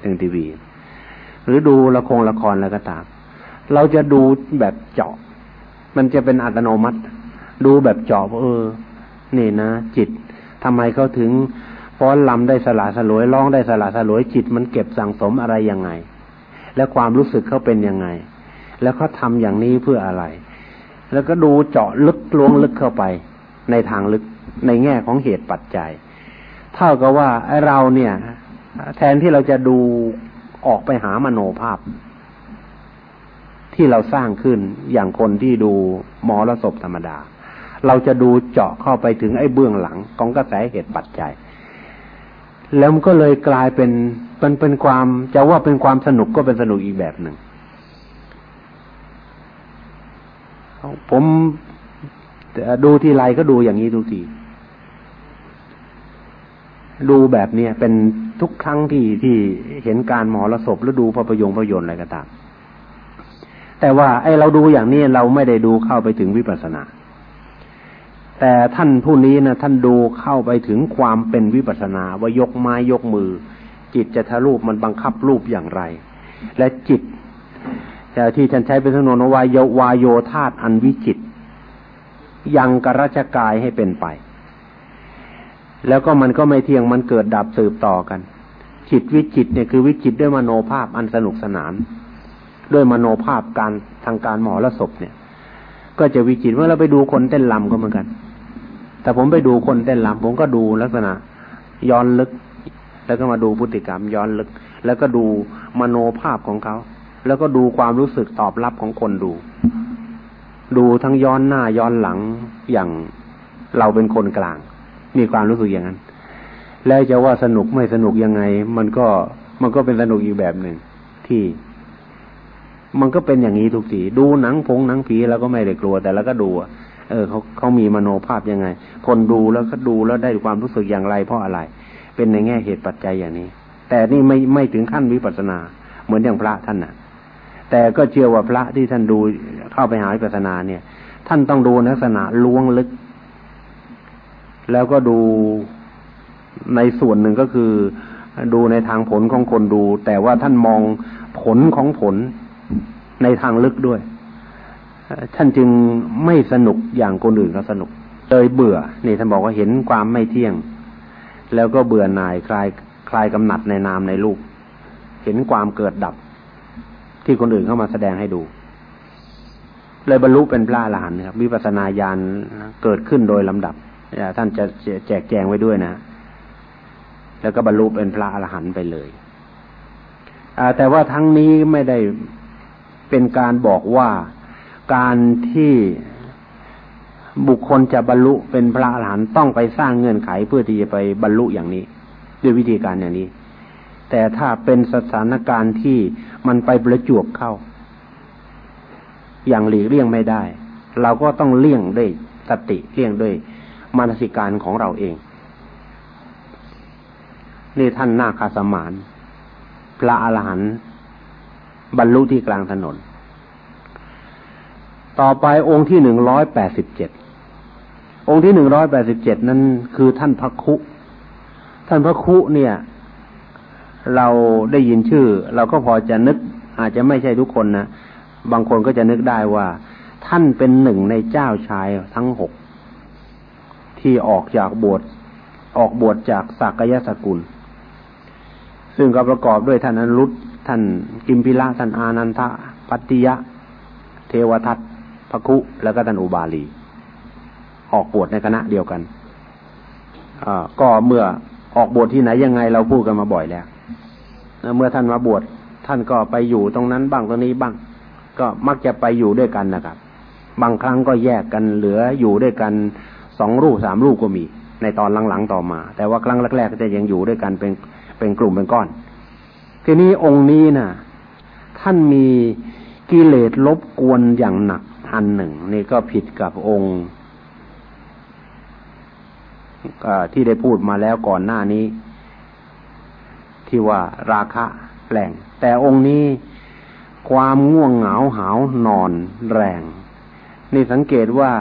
ทางทีวี หรือดูละครละครอะไรก็ตาม เราจะดูแบบเจาะ มันจะเป็นอัตโนมัติ ดูแบบเจาะเออ นี่นะจิตทำไมเขาถึงฟ้อนลำได้สละสลวยร้องได้สละสลวยจิต มันเก็บสั่งสมอะไรยังไง และความรู้สึกเขาเป็นยังไง แล้วเขาทาอย่างนี้เพื่ออะไร แล้วก็ดูเจาะลึกลวงลึกเข้าไป ในทางลึกในแง่ของเหตุปัจจัย เท่ากับว่าเราเนี่ย แทนที่เราจะดูออกไปหามโนภาพ ที่เราสร้างขึ้นอย่างคนที่ดูหมอระศพธรรมดา เราจะดูเจาะเข้าไปถึงไอ้เบื้องหลังของกระแสเหตุปัจจัย แล้วมันก็เลยกลายเป็นเป็นเป็นความจะว่าเป็นความสนุกก็เป็นสนุกอีกแบบหนึ่งผมดูทีไรก็ดูอย่างนี้ทุกที ดูแบบเนี้ยเป็นทุกครั้งที่ที่เห็นการหมอระศพแล้วดูภาพยนตร์ภาพยนตร์อะไรก็ตาม แต่ว่าไอเราดูอย่างนี้เราไม่ได้ดูเข้าไปถึงวิปัสสนา แต่ท่านผู้นี้นะท่านดูเข้าไปถึงความเป็นวิปัสนาว่ายกไม้ยกมือ จิตจะทะรูปมันบังคับรูปอย่างไร และจิตที่ท่านใช้เป็นสนนวายโยวายโยธาตอันวิจิตยังกรัชกายให้เป็นไป แล้วก็มันก็ไม่เที่ยงมันเกิดดับสืบต่อกัน จิตวิจิตเนี่ยคือวิจิตด้วยมโนภาพอันสนุกสนาน ด้วยมโนภาพการทางการหมอละศพเนี่ย ก็จะวิจิตเมื่อเราไปดูคนเต้นลำก็เหมือนกัน แต่ผมไปดูคนเต้นลำผมก็ดูลักษณะ ย้อนลึก แล้วก็มาดูพฤติกรรมย้อนลึก แล้วก็ดูมโนภาพของเขา แล้วก็ดูความรู้สึกตอบรับของคนดู ดูทั้งย้อนหน้าย้อนหลังอย่างเราเป็นคนกลาง มีความรู้สึกอย่างนั้น แล้วจะว่าสนุกไม่สนุกยังไง มันก็มันก็เป็นสนุกอีกแบบหนึ่งที่มันก็เป็นอย่างนี้ทุกทีดูหนังพงหนังผีเราก็ไม่ได้กลัวแต่เราก็ดู เออเขาเขามีมโนภาพยังไง คนดูแล้วก็ดูแล้วได้ความรู้สึกอย่างไร เพราะอะไร เป็นในแง่เหตุปัจจัยอย่างนี้ แต่นี่ไม่ไม่ถึงขั้นวิปัสนา เหมือนอย่างพระท่านน่ะ แต่ก็เชื่อว่าพระที่ท่านดูเข้าไปหาวิปัสสนาเนี่ย ท่านต้องดูลักษณะล้วงลึก แล้วก็ดูในส่วนหนึ่งก็คือ ดูในทางผลของคนดู แต่ว่าท่านมองผลของผลในทางลึกด้วย ท่านจึงไม่สนุกอย่างคนอื่นเขาสนุก เลยเบื่อ นี่ท่านบอกว่าเห็นความไม่เที่ยง แล้วก็เบื่อหน่ายคลายคลายกำหนัดในนามในลูก เห็นความเกิดดับ ที่คนอื่นเข้ามาแสดงให้ดู เลยบรรลุเป็นพระอรหันต์ครับ วิปัสสนาญาณเกิดขึ้นโดยลำดับท่านจะแจกแจงไว้ด้วยนะ แล้วก็บรรลุเป็นพระอรหันต์ไปเลยแต่ว่าทั้งนี้ไม่ได้เป็นการบอกว่า การที่บุคคลจะบรรลุเป็นพระอรหันต์ต้องไปสร้างเงื่อนไขเพื่อที่จะไปบรรลุอย่างนี้ ด้วยวิธีการอย่างนี้ แต่ถ้าเป็นสถานการณ์ที่มันไปประจวบเข้า อย่างหลีกเลี่ยงไม่ได้ เราก็ต้องเลี่ยงด้วยสติเลี่ยงด้วยมานสิการของเราเอง นี่ท่านนาคาสมาน พระอรหันต์บรรลุที่กลางถนน ต่อไปองค์ที่หนึ่งร้อยแปดสิบเจ็ดองค์ที่หนึ่งร้อยแปดสิบเจ็ดนั้นคือท่านพระคุ ท่านพระคุเนี่ย เราได้ยินชื่อ เราก็พอจะนึก อาจจะไม่ใช่ทุกคนนะบางคนก็จะนึกได้ว่า ท่านเป็นหนึ่งในเจ้าชายทั้งหกที่ออกจากบวชออกบวชจากสักยสกุล ซึ่งก็ประกอบด้วยท่านอนุรุตท่านกิมพิละท่านอานันทะ ปัตติยะ เทวทัต พระคุแล้วก็ท่านอุบาลี ออกบวชในคณะเดียวกันก็เมื่อออกบวชที่ไหนยังไงเราพูดกันมาบ่อยแล้วเมื่อท่านมาบวชท่านก็ไปอยู่ตรงนั้นบ้างตรงนี้บ้าง ก็มักจะไปอยู่ด้วยกันนะครับ บางครั้งก็แยกกันเหลืออยู่ด้วยกันสองรูปสามรูปก็มี ในตอนหลังๆต่อมา แต่ว่าครั้งแรกๆก็จะยังอยู่ด้วยกันเป็นเป็นกลุ่มเป็นก้อน ทีนี้องค์นี้นะ่ะ ท่านมีกิเลสลบกวนอย่างหนัก อันหนึ่งนี่ก็ผิดกับองค์ที่ได้พูดมาแล้วก่อนหน้านี้ ที่ว่าราคะแรงแต่องค์นี้ความง่วงเหงาหาวนอนแรง นี่สังเกตว่า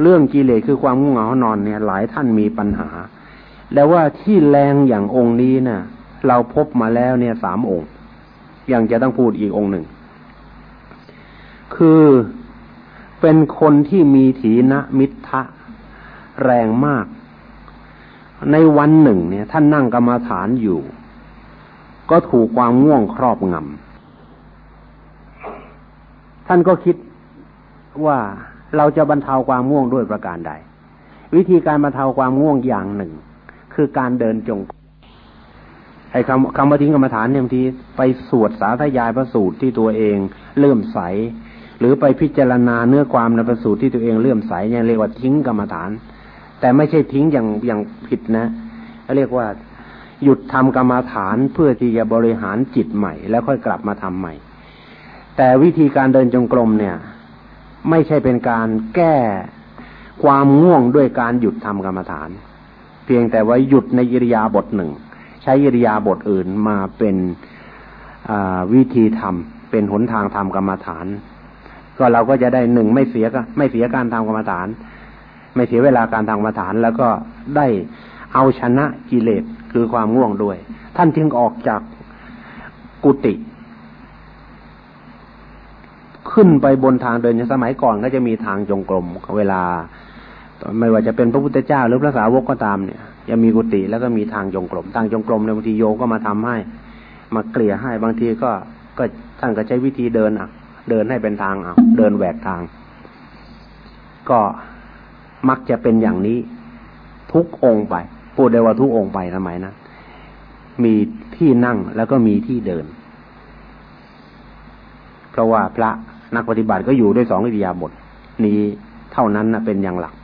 เรื่องกิเลสคือความง่วงเหงานอนเนี่ย หลายท่านมีปัญหา แล้วว่าที่แรงอย่างองค์นี้นะ่ะ เราพบมาแล้วเนี่ยสามองค์ ยังจะต้องพูดอีกองค์หนึ่ง คือ เป็นคนที่มีถีนมิทะแรงมาก ในวันหนึ่ง เนี่ย ท่านนั่งกรรมาฐานอยู่ ก็ถูกความง่วงครอบงำท่านก็คิดว่าเราจะบรรเทาความง่วงด้วยประการใด วิธีการบรรเทาความง่วงอย่างหนึ่ง คือการเดินจงกรมไอ้คำคำว่าทิ้งกรรมฐานเนี่ยบางทีไปสวดสาธยายพระสูตรที่ตัวเองเลื่อมใส หรือไปพิจารณาเนื้อความในพระสูตรที่ตัวเองเลื่อมใสเนี่ยเรียกว่าทิ้งกรรมฐาน แต่ไม่ใช่ทิ้งอย่างอย่างผิดนะเรียกว่าหยุดทำกรรมฐานเพื่อที่จะบริหารจิตใหม่ แล้วค่อยกลับมาทำใหม่ แต่วิธีการเดินจงกรมเนี่ย ไม่ใช่เป็นการแก้ความง่วงด้วยการหยุดทำกรรมฐาน เพียงแต่ว่าหยุดในอิริยาบถหนึ่ง ใช้อิริยาบถอื่นมาเป็นวิธีทำเป็นหนทางทำกรรมฐาน ก็เราก็จะได้หนึ่งไม่เสียก็ไม่เสียการทำกรรมฐาน ไม่เสียเวลาการทำกรรมฐาน แล้วก็ได้เอาชนะกิเลสคือความง่วงด้วย ท่านจึงออกจากกุฏิขึ้นไปบนทางเดินสมัยก่อนก็จะมีทางจงกรมเวลา ไม่ว่าจะเป็นพระพุทธเจ้าหรือพระสาวกก็ตามเนี่ยจะมีกุฏิแล้วก็มีทางจงกรมทางจงกรมในบางทีโยก็มาทำให้ มาเกลี่ยให้บางทีก็ก็ท่านก็ใช้วิธีเดินอะ เดินให้เป็นทางอะเดินแหวกทาง ก็มักจะเป็นอย่างนี้ ทุกองไป พูดได้ว่าทุกองไปทำไมนะมีที่นั่งแล้วก็มีที่เดิน เพราะว่าพระนักปฏิบัติก็อยู่ด้วยสองอิริยาบถนี้เท่านั้นนะเป็นอย่างหลัก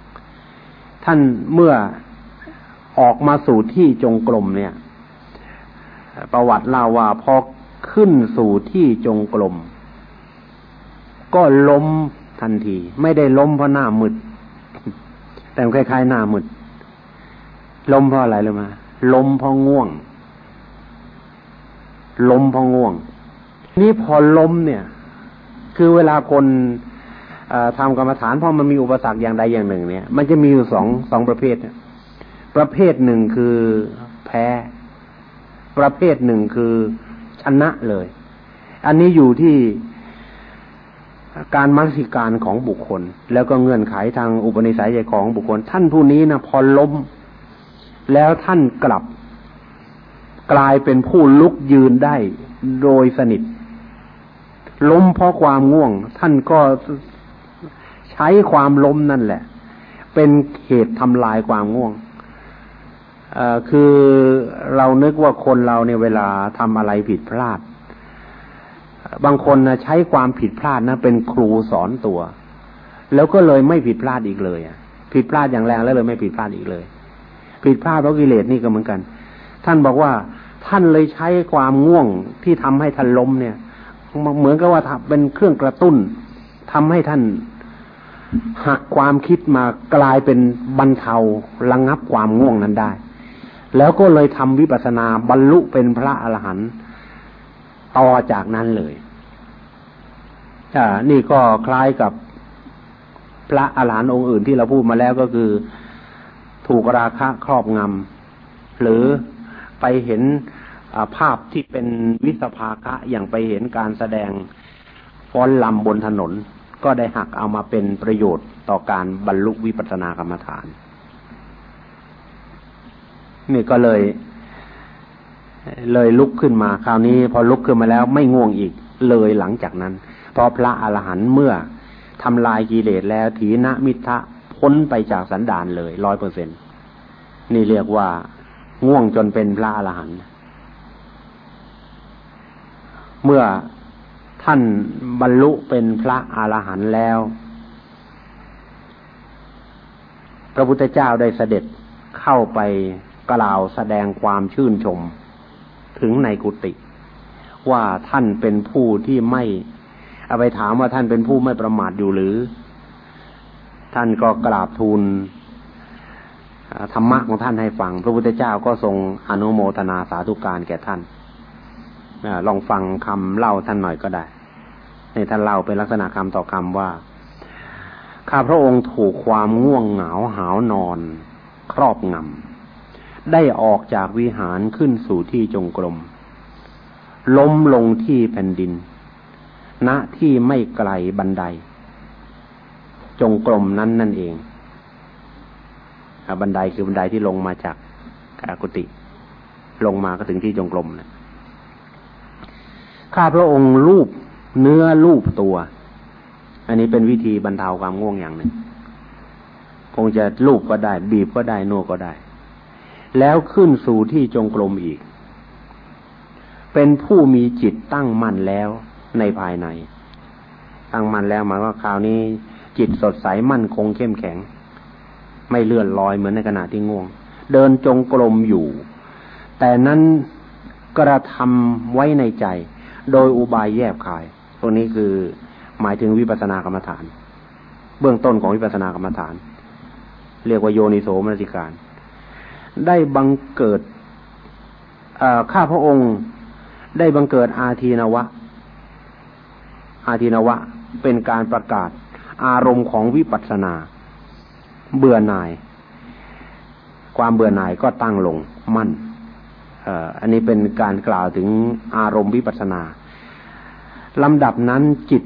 ท่านเมื่อออกมาสู่ที่จงกรมเนี่ย ประวัติเล่าว่าพอขึ้นสู่ที่จงกรม ก็ล้มทันที ไม่ได้ล้มเพราะหน้ามืด แต่คล้ายๆหน้ามืดล้มเพราะอะไรเลยมาล้มเพราะง่วงล้มเพราะง่วง นี่พอล้มเนี่ย คือเวลาคนทำกรรมฐานพอมันมีอุปสรรคอย่างใดอย่างหนึ่ง เนี่ย มันจะมีอยู่สองสองประเภทประเภทหนึ่งคือแพ้ ประเภทหนึ่งคือชนะเลย อันนี้อยู่ที่ การมัสิการของบุคคล แล้วก็เงื่อนไขทางอุปนิสัยใจของบุคคล ท่านผู้นี้นะพอล้ม แล้วท่านกลับ กลายเป็นผู้ลุกยืนได้โดยสนิท ล้มเพราะความง่วง ท่านก็ใช้ความล้มนั่นแหละ เป็นเหตุทำลายความง่วงคือเรานึกว่าคนเราเนี่ยเวลาทำอะไรผิดพลาด บางคนนะใช้ความผิดพลาดนะเป็นครูสอนตัว แล้วก็เลยไม่ผิดพลาดอีกเลยผิดพลาดอย่างแรงแล้วเลยไม่ผิดพลาดอีกเลย ผิดพลาดเพราะกิเลสนี่ก็เหมือนกัน ท่านบอกว่าท่านเลยใช้ความง่วงที่ทำให้ท่านล้มเนี่ย เหมือนกับว่าเป็นเครื่องกระตุ้นทำให้ท่านหักความคิดมากลายเป็นบรรเทาระงงับความง่วงนั้นได้ แล้วก็เลยทำวิปัสสนาบรรลุเป็นพระอรหันต์ต่อจากนั้นเลย อ่า นี่ก็คล้ายกับพระอรหันต์องค์อื่นที่เราพูดมาแล้วก็คือ ถูกราคะครอบงำหรือไปเห็นภาพที่เป็นวิสภาคะอย่างไปเห็นการแสดงฟ้อนลำบนถนน ก็ได้หักเอามาเป็นประโยชน์ต่อการบรรลุวิปัสสนากรรมฐาน นี่ก็เลย เลยลุกขึ้นมา คราวนี้พอลุกขึ้นมาแล้วไม่ง่วงอีกเลยหลังจากนั้น เพราะพระอรหันต์เมื่อทำลายกิเลสแล้วถีนมิทะพ้นไปจากสันดานเลยร้อยเปอร์เซ็นนี่เรียกว่าง่วงจนเป็นพระอรหันต์เมื่อท่านบรรลุเป็นพระอรหันต์แล้ว พระพุทธเจ้าได้เสด็จเข้าไปกล่าวแสดงความชื่นชมถึงในกุฏิว่าท่านเป็นผู้ที่ไม่ เอาไปถามว่าท่านเป็นผู้ไม่ประมาทอยู่หรือ ท่านก็กราบทูลธรรมะของท่านให้ฟัง พระพุทธเจ้าก็ทรงอนุโมทนาสาธุการแก่ท่านลองฟังคำเล่าท่านหน่อยก็ได้ในท่านเล่าเป็นลักษณะคำต่อคำว่า ข้าพระองค์ถูกความง่วงเหงาหาวนอน ครอบงำได้ออกจากวิหารขึ้นสู่ที่จงกรมล้มลงที่แผ่นดิน ณที่ไม่ไกลบันได จงกรมนั้นนั่นเองบันไดคือบันไดที่ลงมาจากกุฏิลงมาก็ถึงที่จงกรมนะข้าพระองค์รูปเนื้อรูปตัว อันนี้เป็นวิธีบรรเทาความง่วงอย่างหนึ่งคงจะลูบก็ได้ บีบก็ได้นวก็ได้ แล้วขึ้นสู่ที่จงกรมอีก เป็นผู้มีจิตตั้งมั่นแล้ว ในภายใน ตั้งมั่นแล้วหมายว่าคราวนี้ จิตสดใสมั่นคงเข้มแข็ง ไม่เลื่อนลอยเหมือนในขณะที่ง่วง เดินจงกรมอยู่ แต่นั้นกระทำไว้ในใจ โดยอุบายแยบคายพวกนี้คือหมายถึงวิปัสสนากรรมฐาน เบื้องต้นของวิปัสสนากรรมฐาน เรียกว่าโยนิโสมนสิการ ได้บังเกิดข้าพระองค์ได้บังเกิดอาทีนวะ อาทีนวะ เป็นการประกาศ อารมณ์ของวิปัสสนา เบื่อหน่าย ความเบื่อหน่ายก็ตั้งลงมั่นอันนี้เป็นการกล่าวถึงอารมณ์วิปัสสนาลำดับนั้นจิต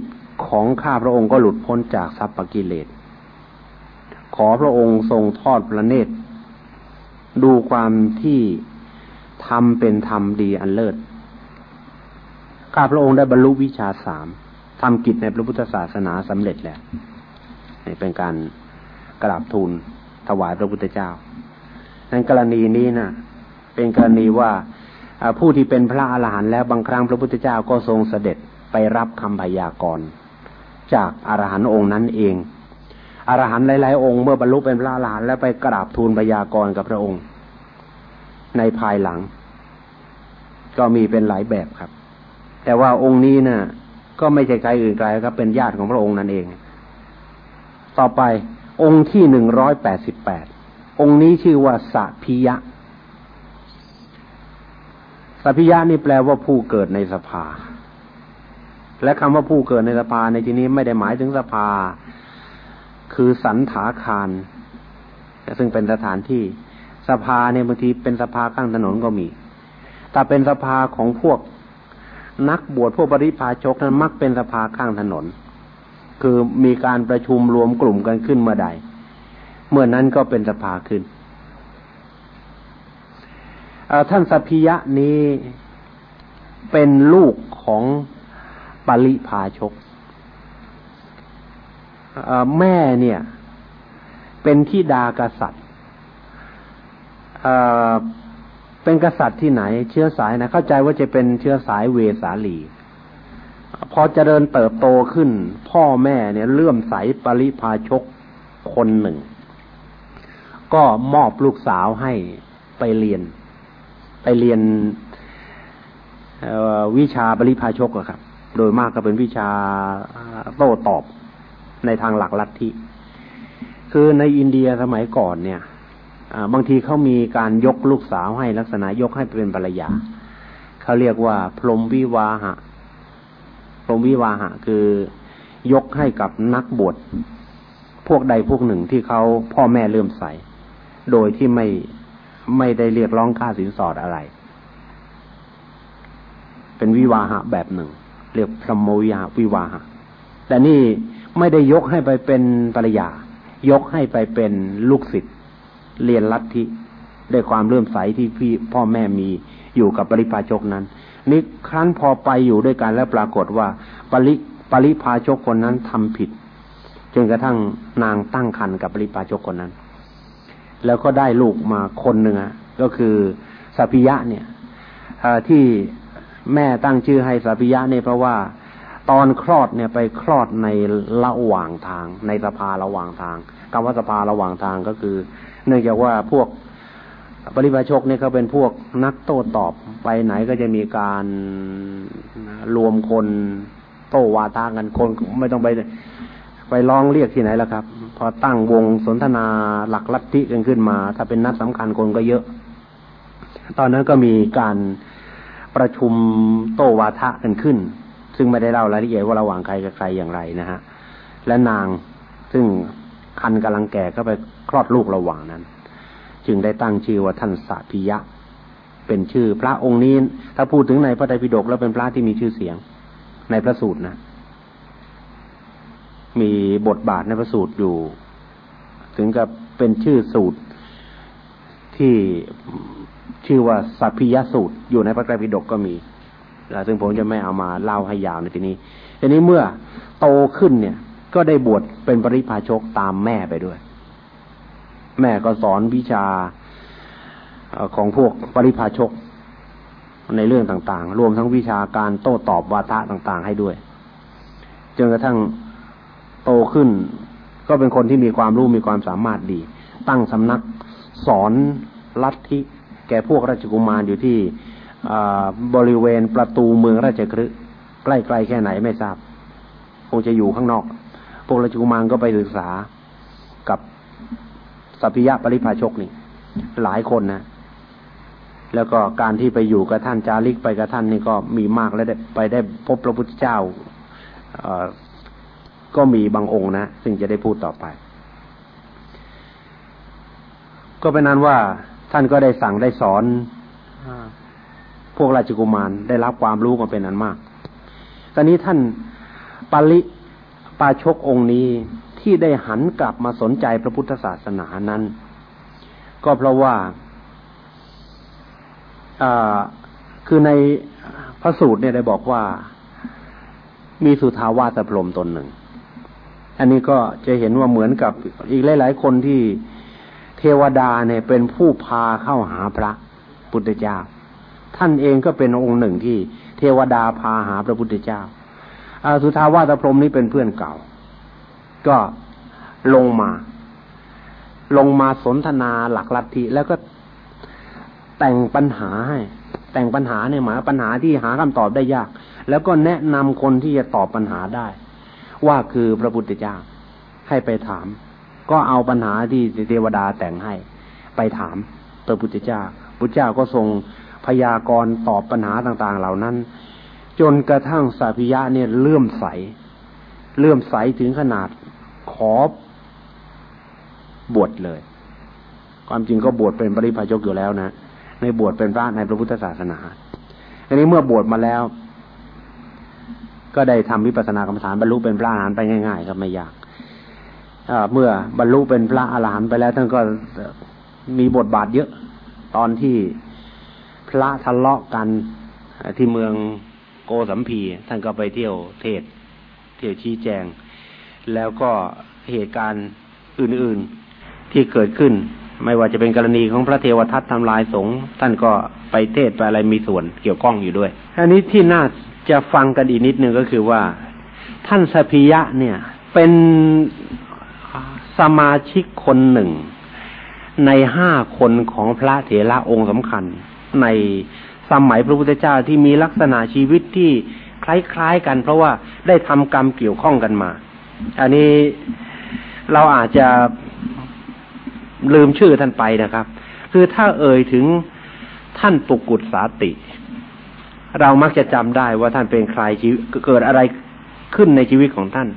ของข้าพระองค์ก็หลุดพ้นจากสัพพกิเลส ขอพระองค์ทรงทอดพระเนตร ดูความที่ทำเป็นธรรมดีอันเลิศ ข้าพระองค์ได้บรรลุวิชาสาม ทำกิจในพระพุทธศาสนาสำเร็จแล้วนี่เป็นการกราบทูลถวายพระพุทธเจ้าในกรณีนี้นะเป็นกรณีว่าผู้ที่เป็นพระอาหารหันต์แล้วบางครั้งพระพุทธเจ้าก็ทรงเสด็จไปรับคำพยากรณ์จากอรหันต์องค์นั้นเองอรหันต์หลาย ๆ องค์เมื่อบรรลุเป็นพระอรหันต์แล้วไปกราบทูลพยากรณ์กับพระองค์ ในภายหลัง ก็มีเป็นหลายแบบครับ แต่ว่าองค์นี้นะ่ะ ก็ไม่ใช่ใครอื่นไกลครับ เป็นญาติของพระองค์นั่นเอง ต่อไปองค์ที่หนึ่งร้อยแปดสิบแปดองค์นี้ชื่อว่าสัพิยะสัพิยะนี่แปลว่าผู้เกิดในสภา และคำว่าผู้เกิดในสภาในที่นี้ไม่ได้หมายถึงสภา คือสันถาคารซึ่งเป็นสถานที่สภาเนี่ยบางทีเป็นสภาข้างถนนก็มีแต่เป็นสภาของพวก นักบวชพวกปริพาชกนั้นมักเป็นสภาข้างถนน คือมีการประชุมรวมกลุ่มกันขึ้นเมื่อใด เมื่อนั้นก็เป็นสภาขึ้นท่านสัพพิยะนี้เป็นลูกของปริพาชกแม่เนี่ย เป็นที่ดากษัตริย์ เป็นกษัตริย์ที่ไหน เชื้อสายนะเข้าใจว่าจะเป็นเชื้อสายเวสาลี พอเจริญเติบโตขึ้น พ่อแม่เนี่ยเลื่อมใสปริพาชกคนหนึ่ง ก็มอบลูกสาวให้ไปเรียน ไปเรียนวิชาปริพาชกอะครับ โดยมากก็เป็นวิชาโต้ตอบในทางหลักลัทธิ คือในอินเดียสมัยก่อนเนี่ย บางทีเขามีการยกลูกสาวให้ลักษณะยกให้เป็นภรรยาเขาเรียกว่า พรหมวิวาหะ พรหมวิวาหะ คือยกให้กับนักบวชพวกใดพวกหนึ่งที่เขาพ่อแม่เลื่อมใสโดยที่ไม่ไม่ได้เรียกร้องค่าสินสอดอะไร เป็นวิวาหะแบบหนึ่ง เรียกพรหมวิหาวิวาหะ แต่นี่ไม่ได้ยกให้ไปเป็นภรรยา ยกให้ไปเป็นลูกศิษย์ เรียนลัทธิด้วยความเลื่อมใสที่พี่พ่อแม่มีอยู่กับปริพาชกนั้นนี่ครั้นพอไปอยู่ด้วยกันแล้วปรากฏว่าปริปริพาชกคนนั้นทำผิดจนกระทั่งนางตั้งครรภ์กับปริพาชกคนนั้น แล้วก็ได้ลูกมาคนหนึ่งอะก็คือสัพพิยะเนี่ยที่แม่ตั้งชื่อให้สัพพิยะเนี่ยเพราะว่าตอนคลอดเนี่ยไปคลอดในระหว่างทาง ในสภาระหว่างทางคำว่าสภาระหว่างทางก็คือ เนื่องจากว่าพวกปริพาชกเนี่ยเขาเป็นพวกนักโต้ตอบไปไหนก็จะมีการรวมคนโต้วาทากันคนไม่ต้องไปไปร้องเรียกที่ไหนแล้วครับ พอตั้งวงสนทนาหลักลัทธิกันขึ้นมา ถ้าเป็นนัดสำคัญคนก็เยอะ ตอนนั้นก็มีการประชุมโต้วาทะกันขึ้น ซึ่งไม่ได้เล่ารายละเอียดว่าระหว่างใครกับใครอย่างไรนะฮะและนางซึ่ง คันกำลังแก่ก็ไปคลอดลูกระหว่างนั้น จึงได้ตั้งชื่อว่าท่านสาพิยะ เป็นชื่อพระองค์นี้ ถ้าพูดถึงในพระไตรปิฎกแล้วเป็นพระที่มีชื่อเสียง ในพระสูตรนะ มีบทบาทในพระสูตรอยู่ ถึงกับเป็นชื่อสูตรที่ชื่อว่าสัพพิยสูตร อยู่ในพระไตรปิฎกก็มีซึ่งผมจะไม่เอามาเล่าให้ยาวในที่นี้ทีนี้เมื่อโตขึ้นเนี่ย ก็ได้บวชเป็นปริพาชกตามแม่ไปด้วย แม่ก็สอนวิชาของพวกปริพาชกในเรื่องต่างๆ รวมทั้งวิชาการโต้ตอบวาทะต่าง ๆ ให้ด้วย จนกระทั่งโตขึ้น ก็เป็นคนที่มีความรู้มีความสามารถดี ตั้งสำนักสอนลัทธิแก่พวกราชกุมารอยู่ที่บริเวณประตูเมืองราชกฤห์ใกล้ๆแค่ไหนไม่ทราบ คงจะอยู่ข้างนอก พวกราชกุมารก็ไปศึกษากับสัพยะปริภาชกนี่ หลายคนนะแล้วก็การที่ไปอยู่กับท่านจาริกไปกับท่านนี่ก็มีมากและได้ไปได้พบพระพุทธเจ้าก็มีบางองค์นะ ซึ่งจะได้พูดต่อไป ก็เป็นนั้นว่าท่านก็ได้สั่งได้สอนพวกราชกุมารได้รับความรู้กันเป็นอันมาก ตอนนี้ท่านปาลิ ปาชกองค์นี้ที่ได้หันกลับมาสนใจพระพุทธศาสนานั้น ก็เพราะว่าคือในพระสูตรเนี่ยได้บอกว่ามีสุทาวาสพรมตนหนึ่ง อันนี้ก็จะเห็นว่าเหมือนกับอีกหลาย ๆ คนที่เทวดาเนี่ยเป็นผู้พาเข้าหาพระพุทธเจ้า ท่านเองก็เป็นองค์หนึ่งที่เทวดาพาหาพระพุทธเจ้าอา สุทาวาสพรมนี้เป็นเพื่อนเก่า ก็ลงมา ลงมาสนทนาหลักลัทธิแล้วก็แต่งปัญหาให้ แต่งปัญหาเนี่ยหมายปัญหาที่หาคำตอบได้ยาก แล้วก็แนะนำคนที่จะตอบปัญหาได้ ว่าคือพระพุทธเจ้าให้ไปถาม ก็เอาปัญหาที่เทวดาแต่งให้ ไปถามพระพุทธเจ้าพุทธเจ้าก็ทรงพยากรณ์ตอบปัญหาต่าง ๆ เหล่านั้น จนกระทั่งสัพยะเนี่ยเลื่อมใส เลื่อมใสถึงขนาดขอบวชเลย ความจริงก็บวชเป็นปริพาชกอยู่แล้วนะในบวชเป็นพระในพระพุทธศาสนา อันนี้เมื่อบวชมาแล้ว ก็ได้ทำวิปัสสนากรรมฐานบรรลุเป็นพระอรหันต์ไปง่ายๆครับไม่ยากเมื่อบรรลุเป็นพระอรหันต์ไปแล้วท่านก็มีบทบาทเยอะ ตอนที่พระทะเลาะกันที่เมือง โกสัมพีท่านก็ไปเที่ยวเทศ เที่ยวชี้แจง แล้วก็เหตุการณ์อื่นๆที่เกิดขึ้น ไม่ว่าจะเป็นกรณีของพระเทวทัตทำลายสงฆ์ท่านก็ไปเทศไปอะไรมีส่วนเกี่ยวข้องอยู่ด้วยอันนี้ที่น่าจะฟังกันอีกนิดนึงก็คือว่า ท่านสพิยะเนี่ย เป็นสมาชิกคนหนึ่ง ในห้าคนของพระเถระองค์สำคัญใน สมัยพระพุทธเจ้าที่มีลักษณะชีวิตที่คล้ายๆกัน เพราะว่าได้ทำกรรมเกี่ยวข้องกันมา อันนี้เราอาจจะลืมชื่อท่านไปนะครับ คือถ้าเอ่ยถึงท่านปุกุศสาติ เรามักจะจำได้ว่าท่านเป็นใครชีวิตเกิดอะไรขึ้นในชีวิตของท่าน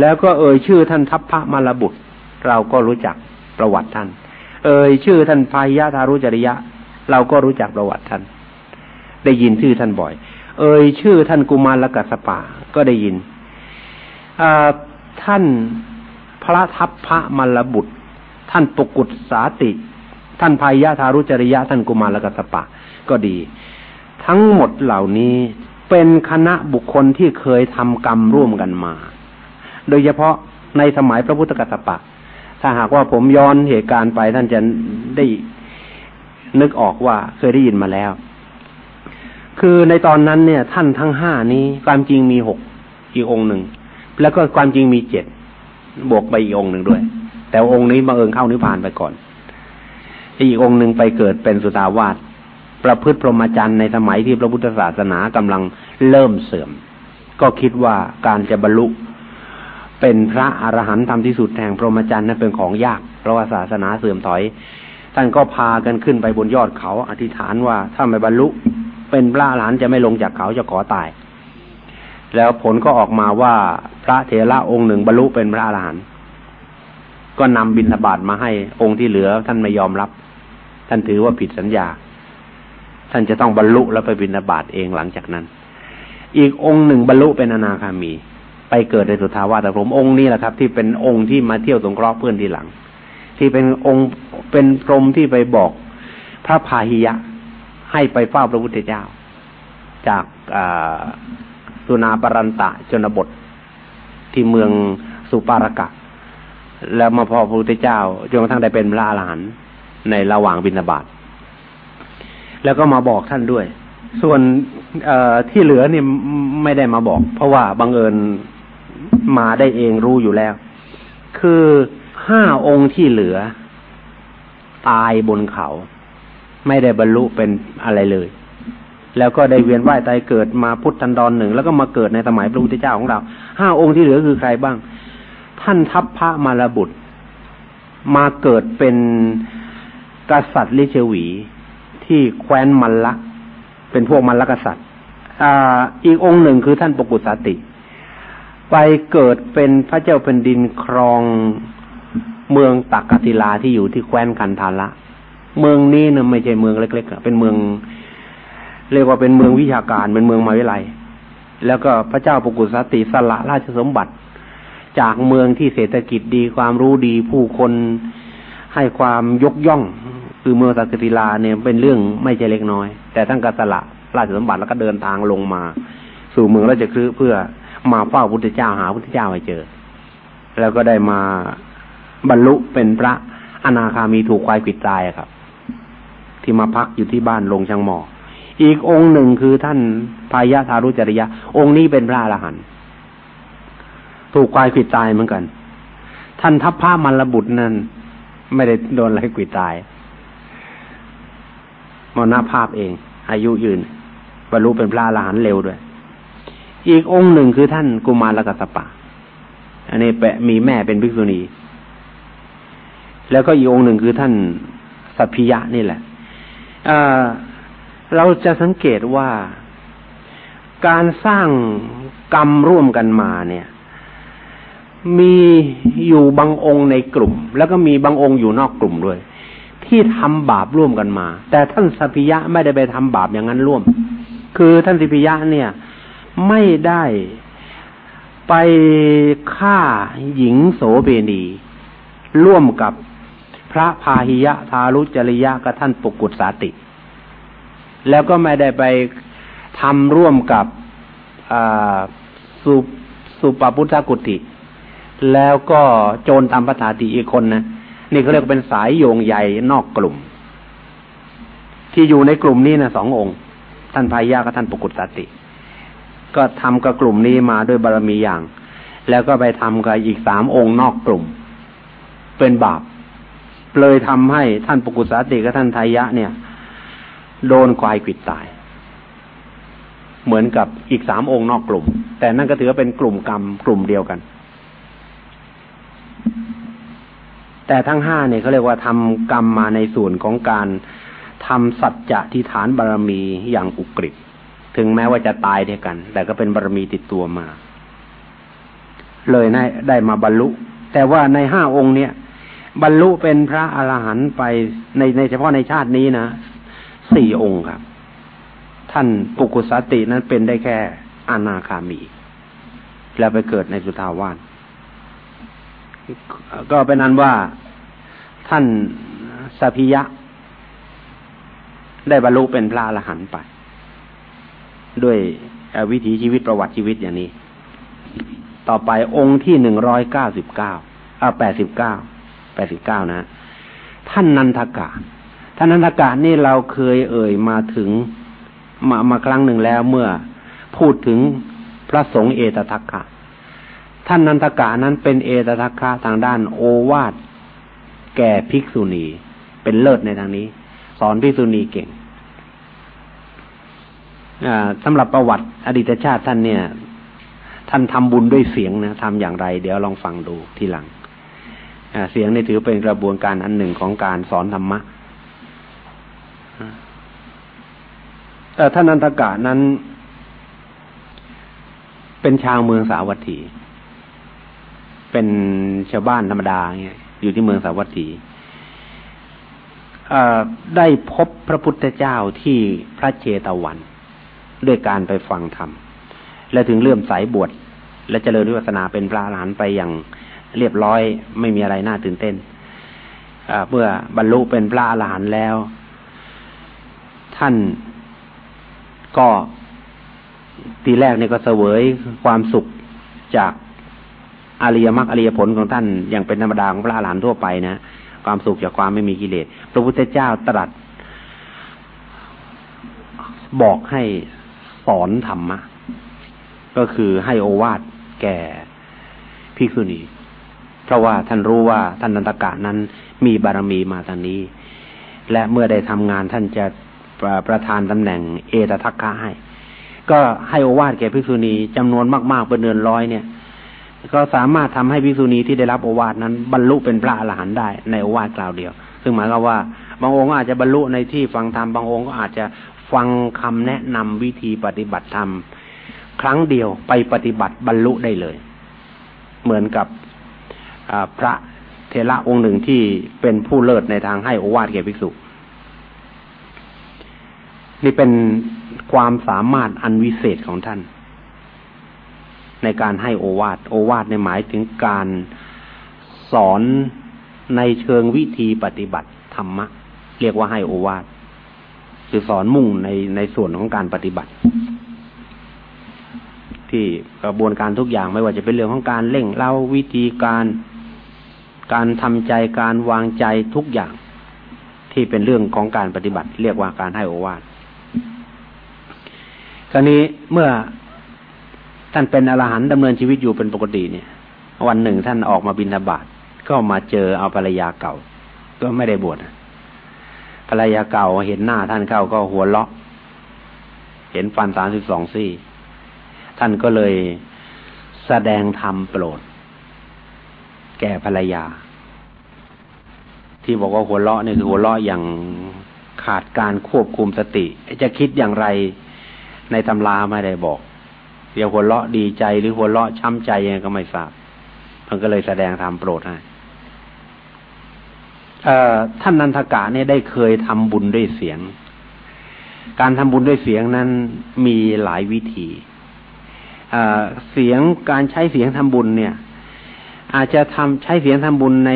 แล้วก็เอ่ยชื่อท่านทัพพระมารบุตร เราก็รู้จักประวัติท่าน เอ่ยชื่อท่านพายะทารุจริยะ เราก็รู้จักประวัติท่าน ได้ยินชื่อท่านบ่อย เอ่ยชื่อท่านกุมารกัสปะก็ได้ยินท่านพระทัพพระมารบุตร ท่านปกุศสาติ ท่านพายะทารุจริยะท่านกุมารกัสปะก็ดี ทั้งหมดเหล่านี้เป็นคณะบุคคลที่เคยทำกรรมร่วมกันมา โดยเฉพาะในสมัยพระพุทธกัสสปะ ถ้าหากว่าผมย้อนเหตุการณ์ไปท่านจะได้ นึกออกว่าเคยได้ยินมาแล้ว คือในตอนนั้นเนี่ย ท่านทั้งห้านี้ความจริงมีหกอีกองหนึ่ง แล้วก็ความจริงมีเจ็ดบวกไปอีกองหนึ่งด้วย แต่องค์นี้บังเอิญเข้านิพพานไปก่อน อีกองหนึ่งไปเกิดเป็นสุตาวาสประพฤติพรหมจรรย์ในสมัยที่พระพุทธศาสนากำลังเริ่มเสื่อม ก็คิดว่าการจะบรรลุเป็นพระอรหันต์ทำที่สุดแห่งพรหมจรรย์นั้นเป็นของยาก เพราะว่าศาสนาเสื่อมถอย ท่านก็พากันขึ้นไปบนยอดเขา อธิษฐานว่าถ้าไม่บรรลุ เป็นพระอรหันต์จะไม่ลงจากเขาจะขอตาย แล้วผลก็ออกมาว่าพระเถระองค์หนึ่งบรรลุเป็นพระอรหันต์ก็นำบิณฑบาตมาให้องค์ที่เหลือ ท่านไม่ยอมรับ ท่านถือว่าผิดสัญญา ท่านจะต้องบรรลุแล้วไปบิณฑบาตเองหลังจากนั้น อีกองค์หนึ่งบรรลุเป็นอนาคามี ไปเกิดในสุทาวาสพรมองค์นี้แหละครับ ที่เป็นองค์ที่มาเที่ยวสงเคราะห์เพื่อนทีหลัง ที่เป็นองค์เป็นพรหมที่ไปบอกพระพาหิยะ ให้ไปเฝ้าพระพุทธเจ้า จากสุนาปรันตะจนบทที่เมืองสุปารกะ แล้วมาพอพระพุทธเจ้าจนกระทั่งได้เป็นพระอรหันต์ในระหว่างบิณฑบาตแล้วก็มาบอกท่านด้วย ส่วนที่เหลือนี่ไม่ได้มาบอก เพราะว่าบังเอิญมาได้เองรู้อยู่แล้ว คือ ห้าองค์ที่เหลือ ตายบนเขา ไม่ได้บรรลุเป็นอะไรเลย แล้วก็ได้เวียนว่ายตายเกิดมาพุทธันดรหนึ่งแล้วก็มาเกิดในสมัยพระพุทธเจ้าของเราห้าองค์ที่เหลือคือใครบ้าง ท่านทัพพระมารบุตร มาเกิดเป็นกษัตริย์ลิเชวี ที่แคว้นมัลละเป็นพวกมัลละกษัตริย์อีกองค์หนึ่งคือท่านปกุสาติ ไปเกิดเป็นพระเจ้าเป็นดินครอง เมืองตักกติลาที่อยู่ที่แคว้นคันธาระเมืองนี้น่ะไม่ใช่เมืองเล็กๆเป็นเมือง เรียกว่าเป็นเมืองวิชาการเป็นเมืองมหาวิทยาลัย แล้วก็พระเจ้าปกุสติสละราชสมบัติ จากเมืองที่เศรษฐกิจดีความรู้ดีผู้คนให้ความยกย่อง คือเมืองตักกติลาเนี่ยเป็นเรื่องไม่ใช่เล็กน้อย แต่ทั้งกสละราชสมบัติแล้วก็เดินทางลงมา สู่เมืองราชคฤห์เพื่อมาเฝ้าพุทธเจ้าหาพุทธเจ้าให้เจอ แล้วก็ได้มา บรรลุเป็นพระอนาคามีถูกควายขิดตายครับ ที่มาพักอยู่ที่บ้านลงช่างหมอ อีกองค์หนึ่งคือท่านพายะทารุจริยะ องค์นี้เป็นพระอรหันต์ถูกควายขิดตายเหมือนกัน ท่านทัพพระมระบุตรนั้น ไม่ได้โดนอะไรขิดตายมรณภาพเอง อายุยืนบรรลุเป็นพระอรหันต์เร็วด้วย อีกองค์หนึ่งคือท่านกุมารกัสปะ อันนี้แปะมีแม่เป็นภิกษุณี แล้วก็อีกองค์หนึ่งคือท่านสัพพิยะนี่แหละเราจะสังเกตว่าการสร้างกรรมร่วมกันมาเนี่ย มีอยู่บางองค์ในกลุ่ม แล้วก็มีบางองค์อยู่นอกกลุ่มด้วย ที่ทำบาปร่วมกันมา แต่ท่านสัพพิยะไม่ได้ไปทำบาปอย่างนั้นร่วม คือท่านสัพพิยะเนี่ย ไม่ได้ไปฆ่าหญิงโสเบณีร่วมกับ พระพาหิยะทารุจริยะกับท่านปุกุศสาติ แล้วก็ไม่ได้ไปทำร่วมกับสุสุปปุทธกุติ แล้วก็โจรตามพระธาติอีกคนนะนี่เขาเรียกเป็นสายโยงใหญ่นอกกลุ่ม ที่อยู่ในกลุ่มนี้นะสององค์ ท่านพายะกับท่านปุกุศสาติ ก็ทำกับกลุ่มนี้มาด้วยบารมีอย่าง แล้วก็ไปทำกับอีกสามองค์นอกกลุ่ม เป็นบาป เลยทำให้ท่านปกุสาติกับท่านทายะ เนี่ย โดนควายขิดตาย เหมือนกับอีกสามองค์นอกกลุ่ม แต่นั่นก็ถือว่าเป็นกลุ่มกรรมกลุ่มเดียวกัน แต่ทั้งห้าเนี่ยเขาเรียกว่าทำกรรมมาในส่วนของการทำสัจจะที่ฐานบารมีอย่างอุกฤษถึงแม้ว่าจะตายด้วยกัน แต่ก็เป็นบารมีติดตัวมา เลยได้ได้มาบรรลุ แต่ว่าในห้าองค์เนี่ย บรรลุเป็นพระอรหันต์ไปในในเฉพาะในชาตินี้นะสี่องค์ครับ ท่านปุกุสตินั้นเป็นได้แค่อนาคามี แล้วไปเกิดในสุทาวานก็เป็นนั้นว่าท่านสัพิยะ ได้บรรลุเป็นพระอรหันต์ไป ด้วยวิถีชีวิตประวัติชีวิตอย่างนี้ ต่อไปองค์ที่หนึ่งร้อยเก้าสิบเก้าอ่าแปดสิบเก้า แปดสิบเก้านะ ท่านนันทกะ ท่านนันทกะนี่เราเคยเอ่ยมาถึงมามาครั้งหนึ่งแล้วเมื่อพูดถึงพระสงฆ์เอตทัคคะท่านนันทกะนั้นเป็นเอตทัคคะทางด้านโอวาทแก่ภิกษุณี เป็นเลิศในทางนี้ สอนภิกษุณีเก่งสำหรับประวัติอดีตชาติท่านเนี่ย ท่านทำบุญด้วยเสียงนะทำอย่างไร เดี๋ยวลองฟังดูทีหลัง เสียงนี่ถือเป็นกระบวนการอันหนึ่งของการสอนธรรมะแต่ท่านนันทกะนั้น เป็นชาวเมืองสาวัตถี เป็นชาวบ้านธรรมดาเงี้ยอยู่ที่เมืองสาวัตถีได้พบพระพุทธเจ้าที่พระเจตวัน ด้วยการไปฟังธรรม และถึงเลื่อมสายบวชและเจริญวิปัสสนาเป็นพระอรหันต์ไปอย่าง เรียบร้อยไม่มีอะไรน่าตื่นเต้นเมื่อบรรลุเป็นพระอรหันต์แล้ว ท่านก็ทีแรกเนี่ยก็เสวยความสุขจากอริยมรรคอริยผลของท่านอย่างเป็นธรรมดาของพระอรหันต์ทั่วไปนะความสุขจากความไม่มีกิเลสพระพุทธเจ้าตรัส บอกให้สอนธรรมะก็คือให้โอวาทแก่ภิกษุณี เพราะว่าท่านรู้ว่าท่านนันตกะนั้นมีบารมีมาทางนี้ และเมื่อได้ทำงานท่านจะประประธานตำแหน่งเอตทัคคะให้ ก็ให้โอวาทแก่ภิกษุณีจำนวนมาก ๆ เป็นเดือนร้อยเนี่ย ก็สามารถทำให้ภิกษุณีที่ได้รับโอวาทนั้น บรรลุเป็นพระอรหันต์ได้ในโอวาทกล่าวเดียว ซึ่งหมายความว่า บางองค์อาจจะบรรลุในที่ฟังธรรม บางองค์ก็อาจจะฟังคำแนะนำวิธีปฏิบัติธรรม ครั้งเดียวไปปฏิบัติบรรลุได้เลย เหมือนกับ พระเทระองค์หนึ่งที่เป็นผู้เลิศในทางให้โอวาทแก่ภิกษุ นี่เป็นความสามารถอันวิเศษของท่าน ในการให้โอวาทโอวาทในหมายถึงการสอนในเชิงวิธีปฏิบัติธรรมะ เรียกว่าให้โอวาทคือสอนมุ่งในในส่วนของการปฏิบัติ ที่กระบวนการทุกอย่างไม่ว่าจะเป็นเรื่องของการเร่งเล่าวิธีการ การทำใจการวางใจทุกอย่าง ที่เป็นเรื่องของการปฏิบัติ เรียกว่าการให้โอวาทคราวนี้เมื่อท่านเป็นอรหันต์ดำเนินชีวิตอยู่เป็นปกติเนี่ย วันหนึ่งท่านออกมาบินทบาทก็มาเจอเอาภรรยาเก่า ก็ไม่ได้บวชภรรยาเก่าเห็นหน้าท่านเข้าก็หัวเราะ เห็นฟันสามสิบสองซี่ ท่านก็เลยแสดงธรรมโปรด แก่ภรรยา ที่บอกว่าหัวเราะนี่คือหัวเราะอย่างขาดการควบคุมสติ จะคิดอย่างไรในตำราไม่ได้บอก เดี๋ยวหัวเราะดีใจหรือหัวเราะช้ำใจยังก็ไม่ทราบมันก็เลยแสดงธรรมโปรดให้ท่านนันทกะเนี่ยได้เคยทำบุญด้วยเสียง การทำบุญด้วยเสียงนั้นมีหลายวิธีเสียงการใช้เสียงทำบุญเนี่ย อาจจะทำใช้เสียงทำบุญใน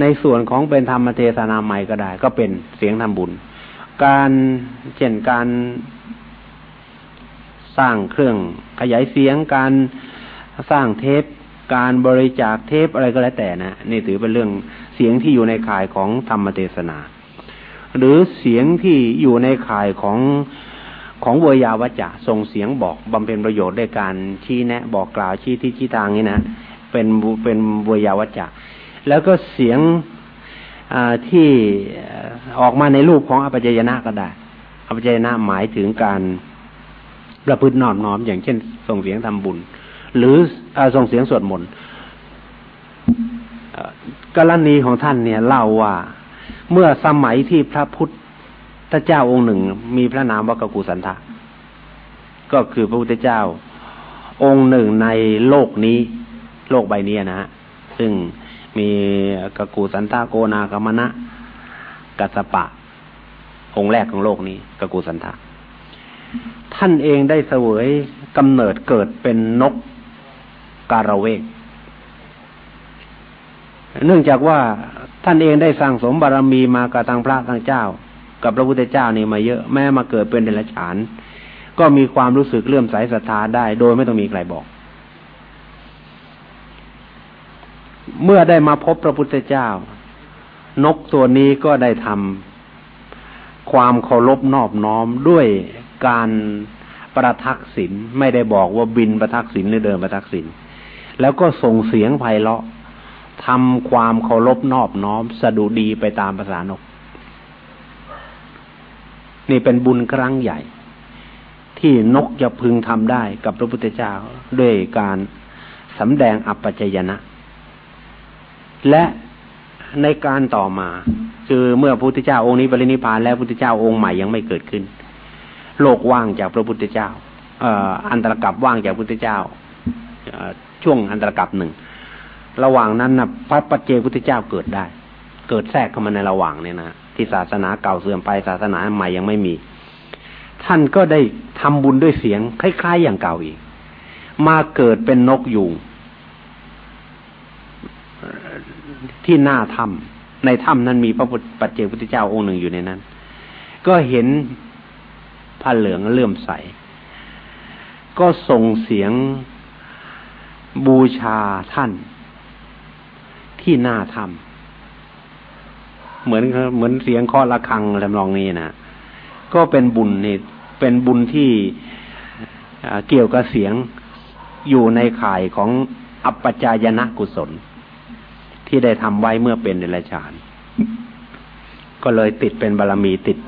ในส่วนของเป็นธรรมเทศนาใหม่ก็ได้ ก็เป็นเสียงทำบุญ การเช่นการสร้างเครื่องขยายเสียงการสร้างเทป การบริจาคเทปอะไรก็แล้วแต่นะนี่ถือเป็นเรื่องเสียงที่อยู่ในข่ายของธรรมเทศนา หรือเสียงที่อยู่ในข่ายของ ของเวยาวจะส่งเสียงบอกบำเพ็ญประโยชน์ด้วยการชี้แนะ บอกกล่าวชี้ที่ชี้ทางนี้นะเป็นเป็นเวยาวจะแล้วก็เสียงที่ออกมาในรูปของอปัจยนะก็ได้อปัจยนะหมายถึงการประพฤตินอบน้อม อย่างเช่น ส่งเสียงทำบุญ หรือส่งเสียงสวดมนต์กรณีของท่านเนี่ยเล่าว่าเมื่อสมัยที่พระพุทธ เจ้าองค์หนึ่ง มีพระนามว่ากกุสันทะก็คือพระพุทธเจ้า องค์หนึ่งในโลกนี้ โลกใบนี้นะฮะซึ่งมีกกูสันตาโกนากรมณะกัสปะ องค์แรกของโลกนี้กกูสันตาท่านเองได้เสวยกำเนิดเกิดเป็นนกการะเวก เนื่องจากว่าท่านเองได้สร้างสมบารมีมากับทางพระทางเจ้า กับพระพุทธเจ้านี่มาเยอะแม้มาเกิดเป็นเดรัจฉาน ก็มีความรู้สึกเลื่อมใสศรัทธาได้ โดยไม่ต้องมีใครบอก เมื่อได้มาพบพระพุทธเจ้า นกตัวนี้ก็ได้ทำความเคารพนอบน้อมด้วยการประทักษิณไม่ได้บอกว่าบินประทักษิณหรือเดินประทักษิณแล้วก็ส่งเสียงไพเราะทำความเคารพนอบน้อมสะดุดีไปตามภาษานก นี่เป็นบุญครั้งใหญ่ ที่นกจะพึงทำได้กับพระพุทธเจ้าด้วยการสำแดงอัปปจยนะ และในการต่อมา คือเมื่อพระพุทธเจ้าองค์นี้ปรินิพานแล้วพระพุทธเจ้าองค์ใหม่ยังไม่เกิดขึ้น โลกว่างจากพระพุทธเจ้าออันตรกับว่างจากพระพุทธเจ้าช่วงอันตรกับหนึ่งระหว่างนั้นนะพระปัจเจพุทธเจ้าเกิดได้ เกิดแทรกเข้ามาในระหว่างเนี่ยนะ ที่ศาสนาเก่าเสื่อมไปศาสนาใหม่ยังไม่มี ท่านก็ได้ทำบุญด้วยเสียง คล้ายๆอย่างเก่าอีก มาเกิดเป็นนกยูงที่หน้าถ้ำในถ้ำนั้นมีพระปัจเจพุทธเจ้าองค์หนึ่งอยู่ในนั้น ก็เห็นผ้าเหลืองเลื่อมใส ก็ส่งเสียงบูชาท่านที่หน้าทำ เหมือนเหมือนเสียงเคาะระฆังลำลองนี้นะก็เป็นบุญนี่เป็นบุญที่เกี่ยวกับเสียงอยู่ในข่ายของอัปปจายนะกุศล ที่ได้ทำไว้เมื่อเป็นเดรัจฉาน ก็เลยติดเป็นบารรมีติด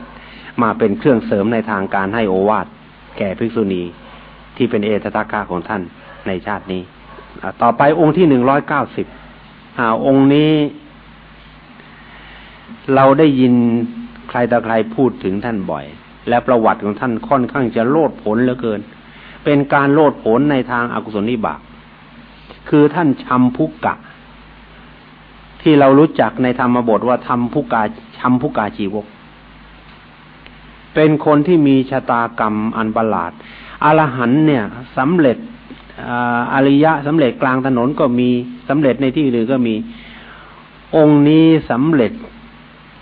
มาเป็นเครื่องเสริมในทางการให้โอวาทแก่ภิกษุณีที่เป็นเอตตะกาของท่านในชาตินี้ ต่อไปองค์ที่หนึ่งร้อยเก้าสิบองค์นี้ เราได้ยินใครต่อใครพูดถึงท่านบ่อย และประวัติของท่านค่อนข้างจะโลดผลเหลือเกิน เป็นการโลดผลในทางอากุศลนิบากคือท่านชัมพุกกะ ที่เรารู้จักในธรรมบทว่าทำพุกาชัมพุกาชีวก เป็นคนที่มีชะตากรรมอันประหลาดอรหันเนี่ยสำเร็จอริยะสำเร็จกลางถนนก็มีสำเร็จในที่อื่นก็มีองค์นี้สำเร็จ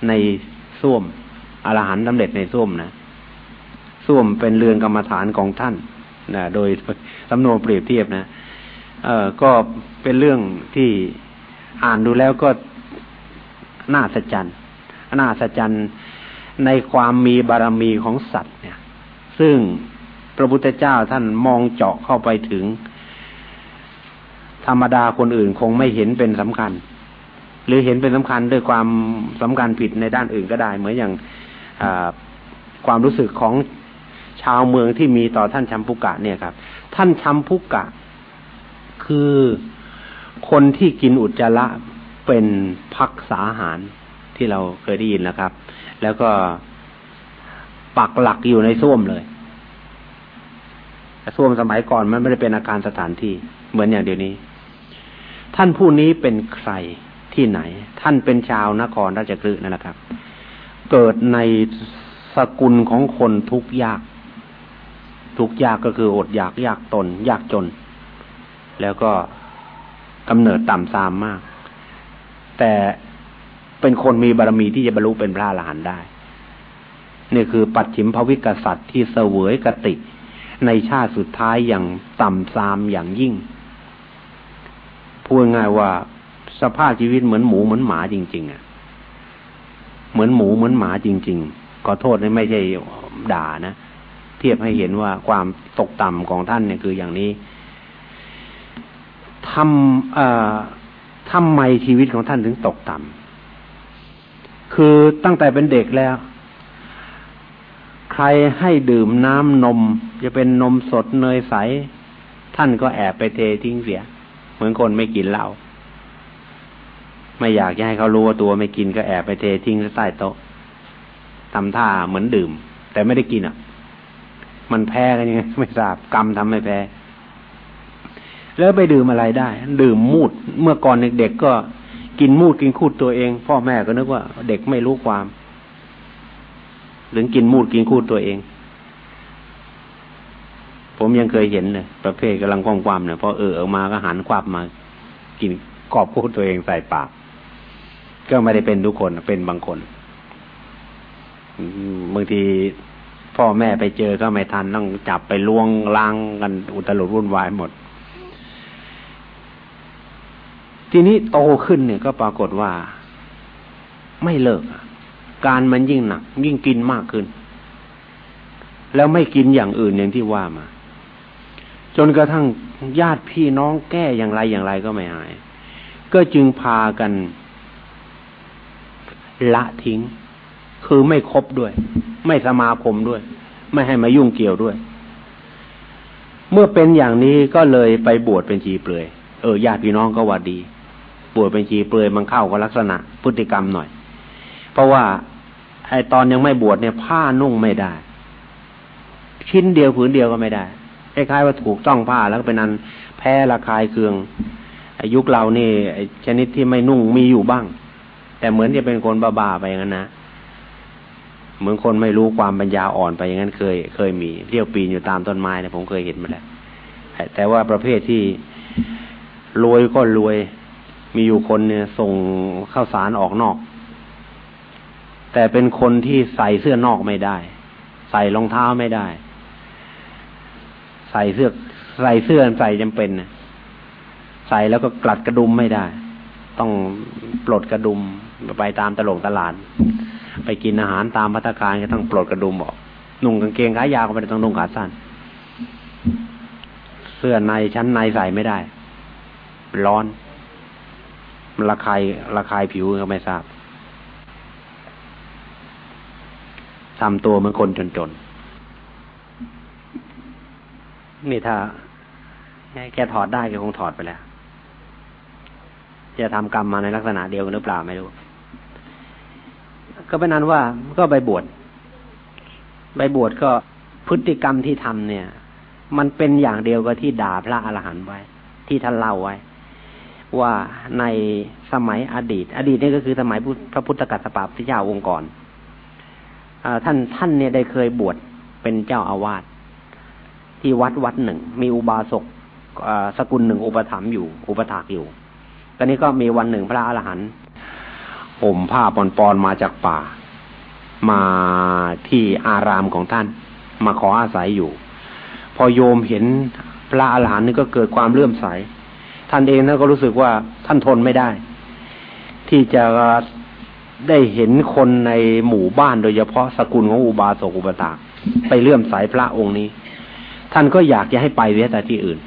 ในส้วมอรหันต์สำเร็จในส้วมนะส้วมเป็นเรือนกรรมฐานของท่านนะโดยสำนวนเปรียบเทียบนะเออก็เป็นเรื่องที่อ่านดูแล้วก็น่าสัจจันน่าสัจจันในความมีบารมีของสัตว์เนี่ย ซึ่งพระพุทธเจ้าท่านมองเจาะเข้าไปถึง ธรรมดาคนอื่นคงไม่เห็นเป็นสำคัญ หรือเห็นเป็นสำคัญด้วยความสำคัญผิดในด้านอื่นก็ได้ เหมือนอย่างความรู้สึกของชาวเมืองที่มีต่อท่านชัมพุกะเนี่ยครับ ท่านชัมพุกะ คือคนที่กินอุจจาระเป็นพักษาอาหารที่เราเคยได้ยินนะครับ แล้วก็ปักหลักอยู่ในส้วมเลยส้วมสมัยก่อนมันไม่ได้เป็นอาการสถานที่เหมือนอย่างเดี๋ยวนี้ ท่านผู้นี้เป็นใคร ที่ไหน ท่านเป็นชาวนครราชกฤห์นั่นแหละครับ เกิดในสกุลของคนทุกยาก ทุกยากก็คืออดอยากยากตน ยากจน แล้วก็กำเนิดต่ำซามมาก แต่เป็นคนมีบารมีที่จะบรรลุเป็นพระอรหันต์ได้ นี่คือปัจฉิมภวิกษัตริย์ที่เสวยกติ ในชาติสุดท้ายอย่างต่ำซามอย่างยิ่ง พูดง่ายว่า สภาพชีวิตเหมือนหมูเหมือนหมาจริง ๆ อะ เหมือนหมูเหมือนหมาจริง ๆ ขอโทษนะไม่ใช่ด่านะเทียบให้เห็นว่าความตกต่ำของท่านเนี่ยคืออย่างนี้ทำเอ่อทำไมชีวิตของท่านถึงตกต่ำคือตั้งแต่เป็นเด็กแล้ว ใครให้ดื่มน้ำนม จะเป็นนมสดเนยใส ท่านก็แอบไปเททิ้งเสีย เหมือนคนไม่กินเหล้า ไม่อยากจะให้เขารู้ว่าตัวไม่กินก็แอบไปเททิ้งใต้โต๊ะทำท่าเหมือนดื่ม แต่ไม่ได้กินอะ มันแพ้กันยังไงไม่ทราบกรรมทำให้แพ้แล้วไปดื่มอะไรได้ ดื่มมูดเมื่อก่อนเด็กๆก็กินมูดกินคูดตัวเอง พ่อแม่ก็นึกว่าเด็กไม่รู้ความหรือกินมูดกินคูดตัวเอง ผมยังเคยเห็นเลยประเภทกำลังคล้องความเนี่ยพอเออออกมาก็หันควับมา กินกอบคูดตัวเองใส่ปาก ก็ไม่ได้เป็นทุกคนเป็นบางคนบางทีพ่อแม่ไปเจอก็ไม่ทันต้องจับไปล้วงล้างกันอุตลุดวุ่นวายหมด ทีนี้โตขึ้นเนี่ยก็ปรากฏว่า ไม่เลิกการมันยิ่งหนัก ยิ่งกินมากขึ้น แล้วไม่กินอย่างอื่นอย่างที่ว่ามา จนกระทั่งญาติพี่น้องแก้อย่างไรอย่างไรก็ไม่หาย ก็จึงพากัน ละทิ้ง คือไม่คบด้วย ไม่สมาคมด้วย ไม่ให้มายุ่งเกี่ยวด้วย เมื่อเป็นอย่างนี้ก็เลยไปบวชเป็นชีเปลือยเออญาติพี่น้องก็ว่าดี บวชเป็นชีเปลือยมันเข้ากับลักษณะพฤติกรรมหน่อย เพราะว่าไอตอนยังไม่บวชเนี่ยผ้านุ่งไม่ได้ ชิ้นเดียวผืนเดียวก็ไม่ได้คล้ายๆว่าถูกต้องผ้าแล้วก็เป็นอันแพ้ระคายเคืองอายุคเรานี่ชนิดที่ไม่นุ่งมีอยู่บ้าง แต่เหมือนจะเป็นคนบ้าๆไปอย่างนั้นนะเหมือนคนไม่รู้ความปัญญาอ่อนไปอย่างนั้นเคย เคยมีเรียวปีนอยู่ตามต้นไม้เนี่ยผมเคยเห็นมาแล้วแต่ว่าประเภทที่รวยก็รวยมีอยู่คนเนี่ยส่งข้าวสารออกนอก แต่เป็นคนที่ใส่เสื้อนอกไม่ได้ ใส่รองเท้าไม่ได้ ใส่เสื้อใส่เสื้อใส่จำเป็นใส่แล้วก็กลัดกระดุมไม่ได้ ต้องปลดกระดุม ไปตามตลงตลาด ไปกินอาหารตามพัตคารก็ต้องปลดกระดุมออกนุ่งกางเกงขายาวก็ไม่ได้ต้องนุ่งขาสั้น เสื้อในชั้นในใส่ไม่ได้ ร้อนระคายระคายผิวก็ไม่ทราบทำตัวเหมือนคนจนๆ นี่ถ้าแกถอดได้แกคงถอดไปแล้ว จะทำกรรมมาในลักษณะเดียวกันหรือเปล่าไม่รู้ ก็เป็นนั้นว่าก็ไปบวชไปบวชก็พฤติกรรมที่ทำเนี่ย มันเป็นอย่างเดียวกับที่ด่าพระอรหันต์ไว้ ที่ท่านเล่าไว้ ว่าในสมัยอดีต อดีตนี่ก็คือสมัยพระพุทธกัสปะพระเจ้าองค์ก่อนท่านท่านเนี่ยได้เคยบวชเป็นเจ้าอาวาสที่วัดวัดหนึ่ง มีอุบาสกสกุลหนึ่งอุปถัมภ์อยู่ อุปถากอยู่ตอนนี้ก็มีวันหนึ่งพระอรหันต์ ห่มผ้าปอนปอนมาจากป่า มาที่อารามของท่าน มาขออาศัยอยู่ พอโยมเห็นพระอรหันต์นี่ก็เกิดความเลื่อมใส ท่านเองท่านก็รู้สึกว่าท่านทนไม่ได้ ที่จะได้เห็นคนในหมู่บ้านโดยเฉพาะสกุลของอุบาสกอุปตาไปเลื่อมใสพระองค์นี้ ท่านก็อยากจะให้ไปเสียแต่ที่อื่น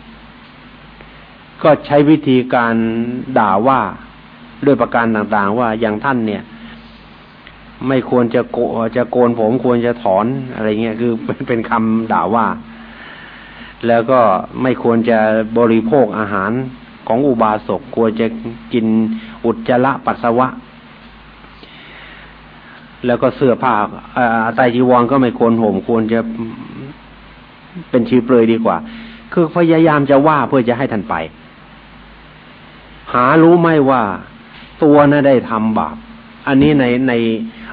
ก็ใช้วิธีการด่าว่า ด้วยประการต่างๆ ว่าอย่างท่านเนี่ย ไม่ควรจะโกจะโกนผมควรจะถอนอะไรเงี้ยคือเป็นเป็นคำด่าว่า แล้วก็ไม่ควรจะบริโภคอาหารของอุบาสกควรจะกินอุจจาระปัสสาวะ แล้วก็เสื้อผ้าใต้จีวรก็ไม่ควรห่มควรจะเป็นชีเปลือยดีกว่า คือพยายามจะว่าเพื่อจะให้ท่านไป หารู้ไหมว่า ตัวน่ะได้ทำบาป อันนี้ในใน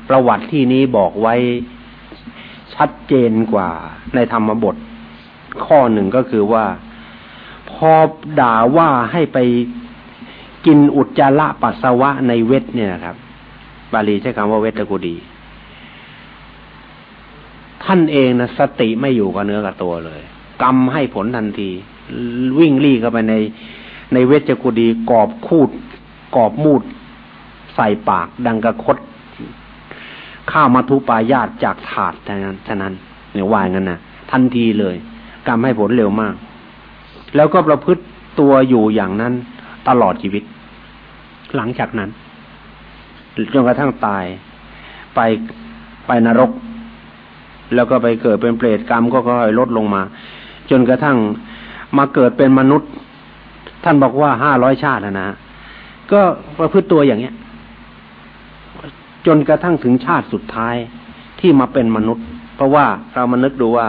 ประวัติที่นี้บอกไว้ชัดเจนกว่าในธรรมบท ข้อหนึ่งก็คือว่า พอด่าว่าให้ไปกินอุจจาระปัสสาวะในเวทเนี่ยนะครับ บาลีใช้คำว่าเวทกุดี ท่านเองนะสติไม่อยู่กับเนื้อกับตัวเลยกรรมให้ผลทันที วิ่งลี่เข้าไปในในเวชกุดีกอบคูด กอบมูดใส่ปากดังกระคดข้าวมัทุปายาตจากถาดฉะนั้นฉะนั้นเนี่ยว่างั้นนะทันทีเลยกรรมให้ผลเร็วมาก แล้วก็ประพฤติตัวอยู่อย่างนั้นตลอดชีวิต หลังจากนั้นจนกระทั่งตายไปไปนรก แล้วก็ไปเกิดเป็นเปรตกรรมก็ค่อยลดลงมา จนกระทั่งมาเกิดเป็นมนุษย์ ท่านบอกว่าห้าร้อยชาตินะนะ ก็ประพฤติตัวอย่างเนี้ย จนกระทั่งถึงชาติสุดท้ายที่มาเป็นมนุษย์ เพราะว่าเรามานึกดูว่า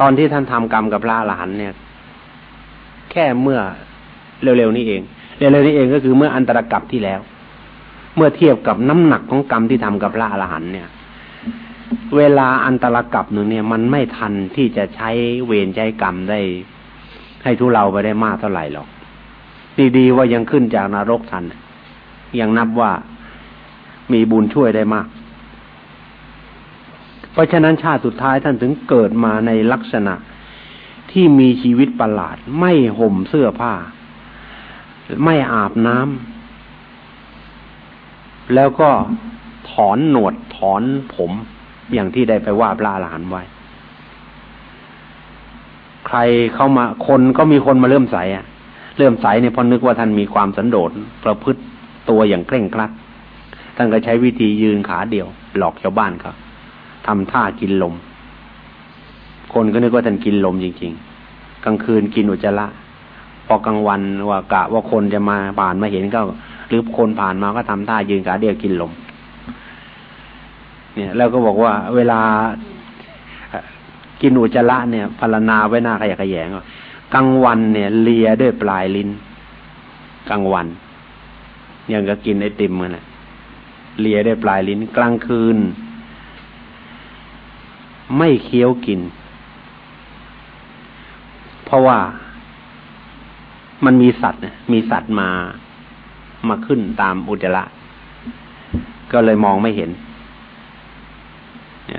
ตอนที่ท่านทำกรรมกับพระอรหันเนี่ย แค่เมื่อเร็วๆนี้เองเร็วๆนี้เองก็คือเมื่ออันตรกับที่แล้ว เมื่อเทียบกับน้ำหนักของกรรมที่ทำกับพระอรหันต์เนี่ย เวลาอันตรกับหนึ่งเนี่ย มันไม่ทันที่จะใช้เวรใช้กรรมได้ ให้ทุเราไปได้มากเท่าไหร่หรอก ดีๆว่ายังขึ้นจากนรกทัน ยังนับว่ามีบุญช่วยได้มาก เพราะฉะนั้นชาติสุดท้ายท่านถึงเกิดมาในลักษณะที่มีชีวิตประหลาด ไม่ห่มเสื้อผ้า ไม่อาบน้ำแล้วก็ถอนหนวดถอนผมอย่างที่ได้ไปว่าปลาหลานไว้ ใครเข้ามาคนก็มีคนมาเริ่มใสอะ เริ่มใสเนี่ยพอนึกว่าท่านมีความสันโดษประพฤติตัวอย่างเคร่งครัดท่านก็ใช้วิธียืนขาเดียว หลอกชาวบ้านเขาทำท่ากินลม คนก็นึกว่าท่านกินลมจริง ๆ กลางคืนกินอุจจาระพอกลางวันว่ากะว่าคนจะมาผ่านมาเห็นก็หรือคนผ่านมาก็ทำท่ายืนขาเดียวกินลม เนี่ย แล้วก็บอกว่า เวลากินอุจจาระเนี่ยพารณาไว้หน้าขยะขยง กลางวันเนี่ยเลียด้วยปลายลิ้นกลางวันยังก็กินไอติมมันแหละเลียด้วยปลายลิ้นกลางคืน ไม่เคี้ยวกิน เพราะว่ามันมีสัตว์มีสัตว์มามาขึ้นตามอุจจาระก็เลยมองไม่เห็น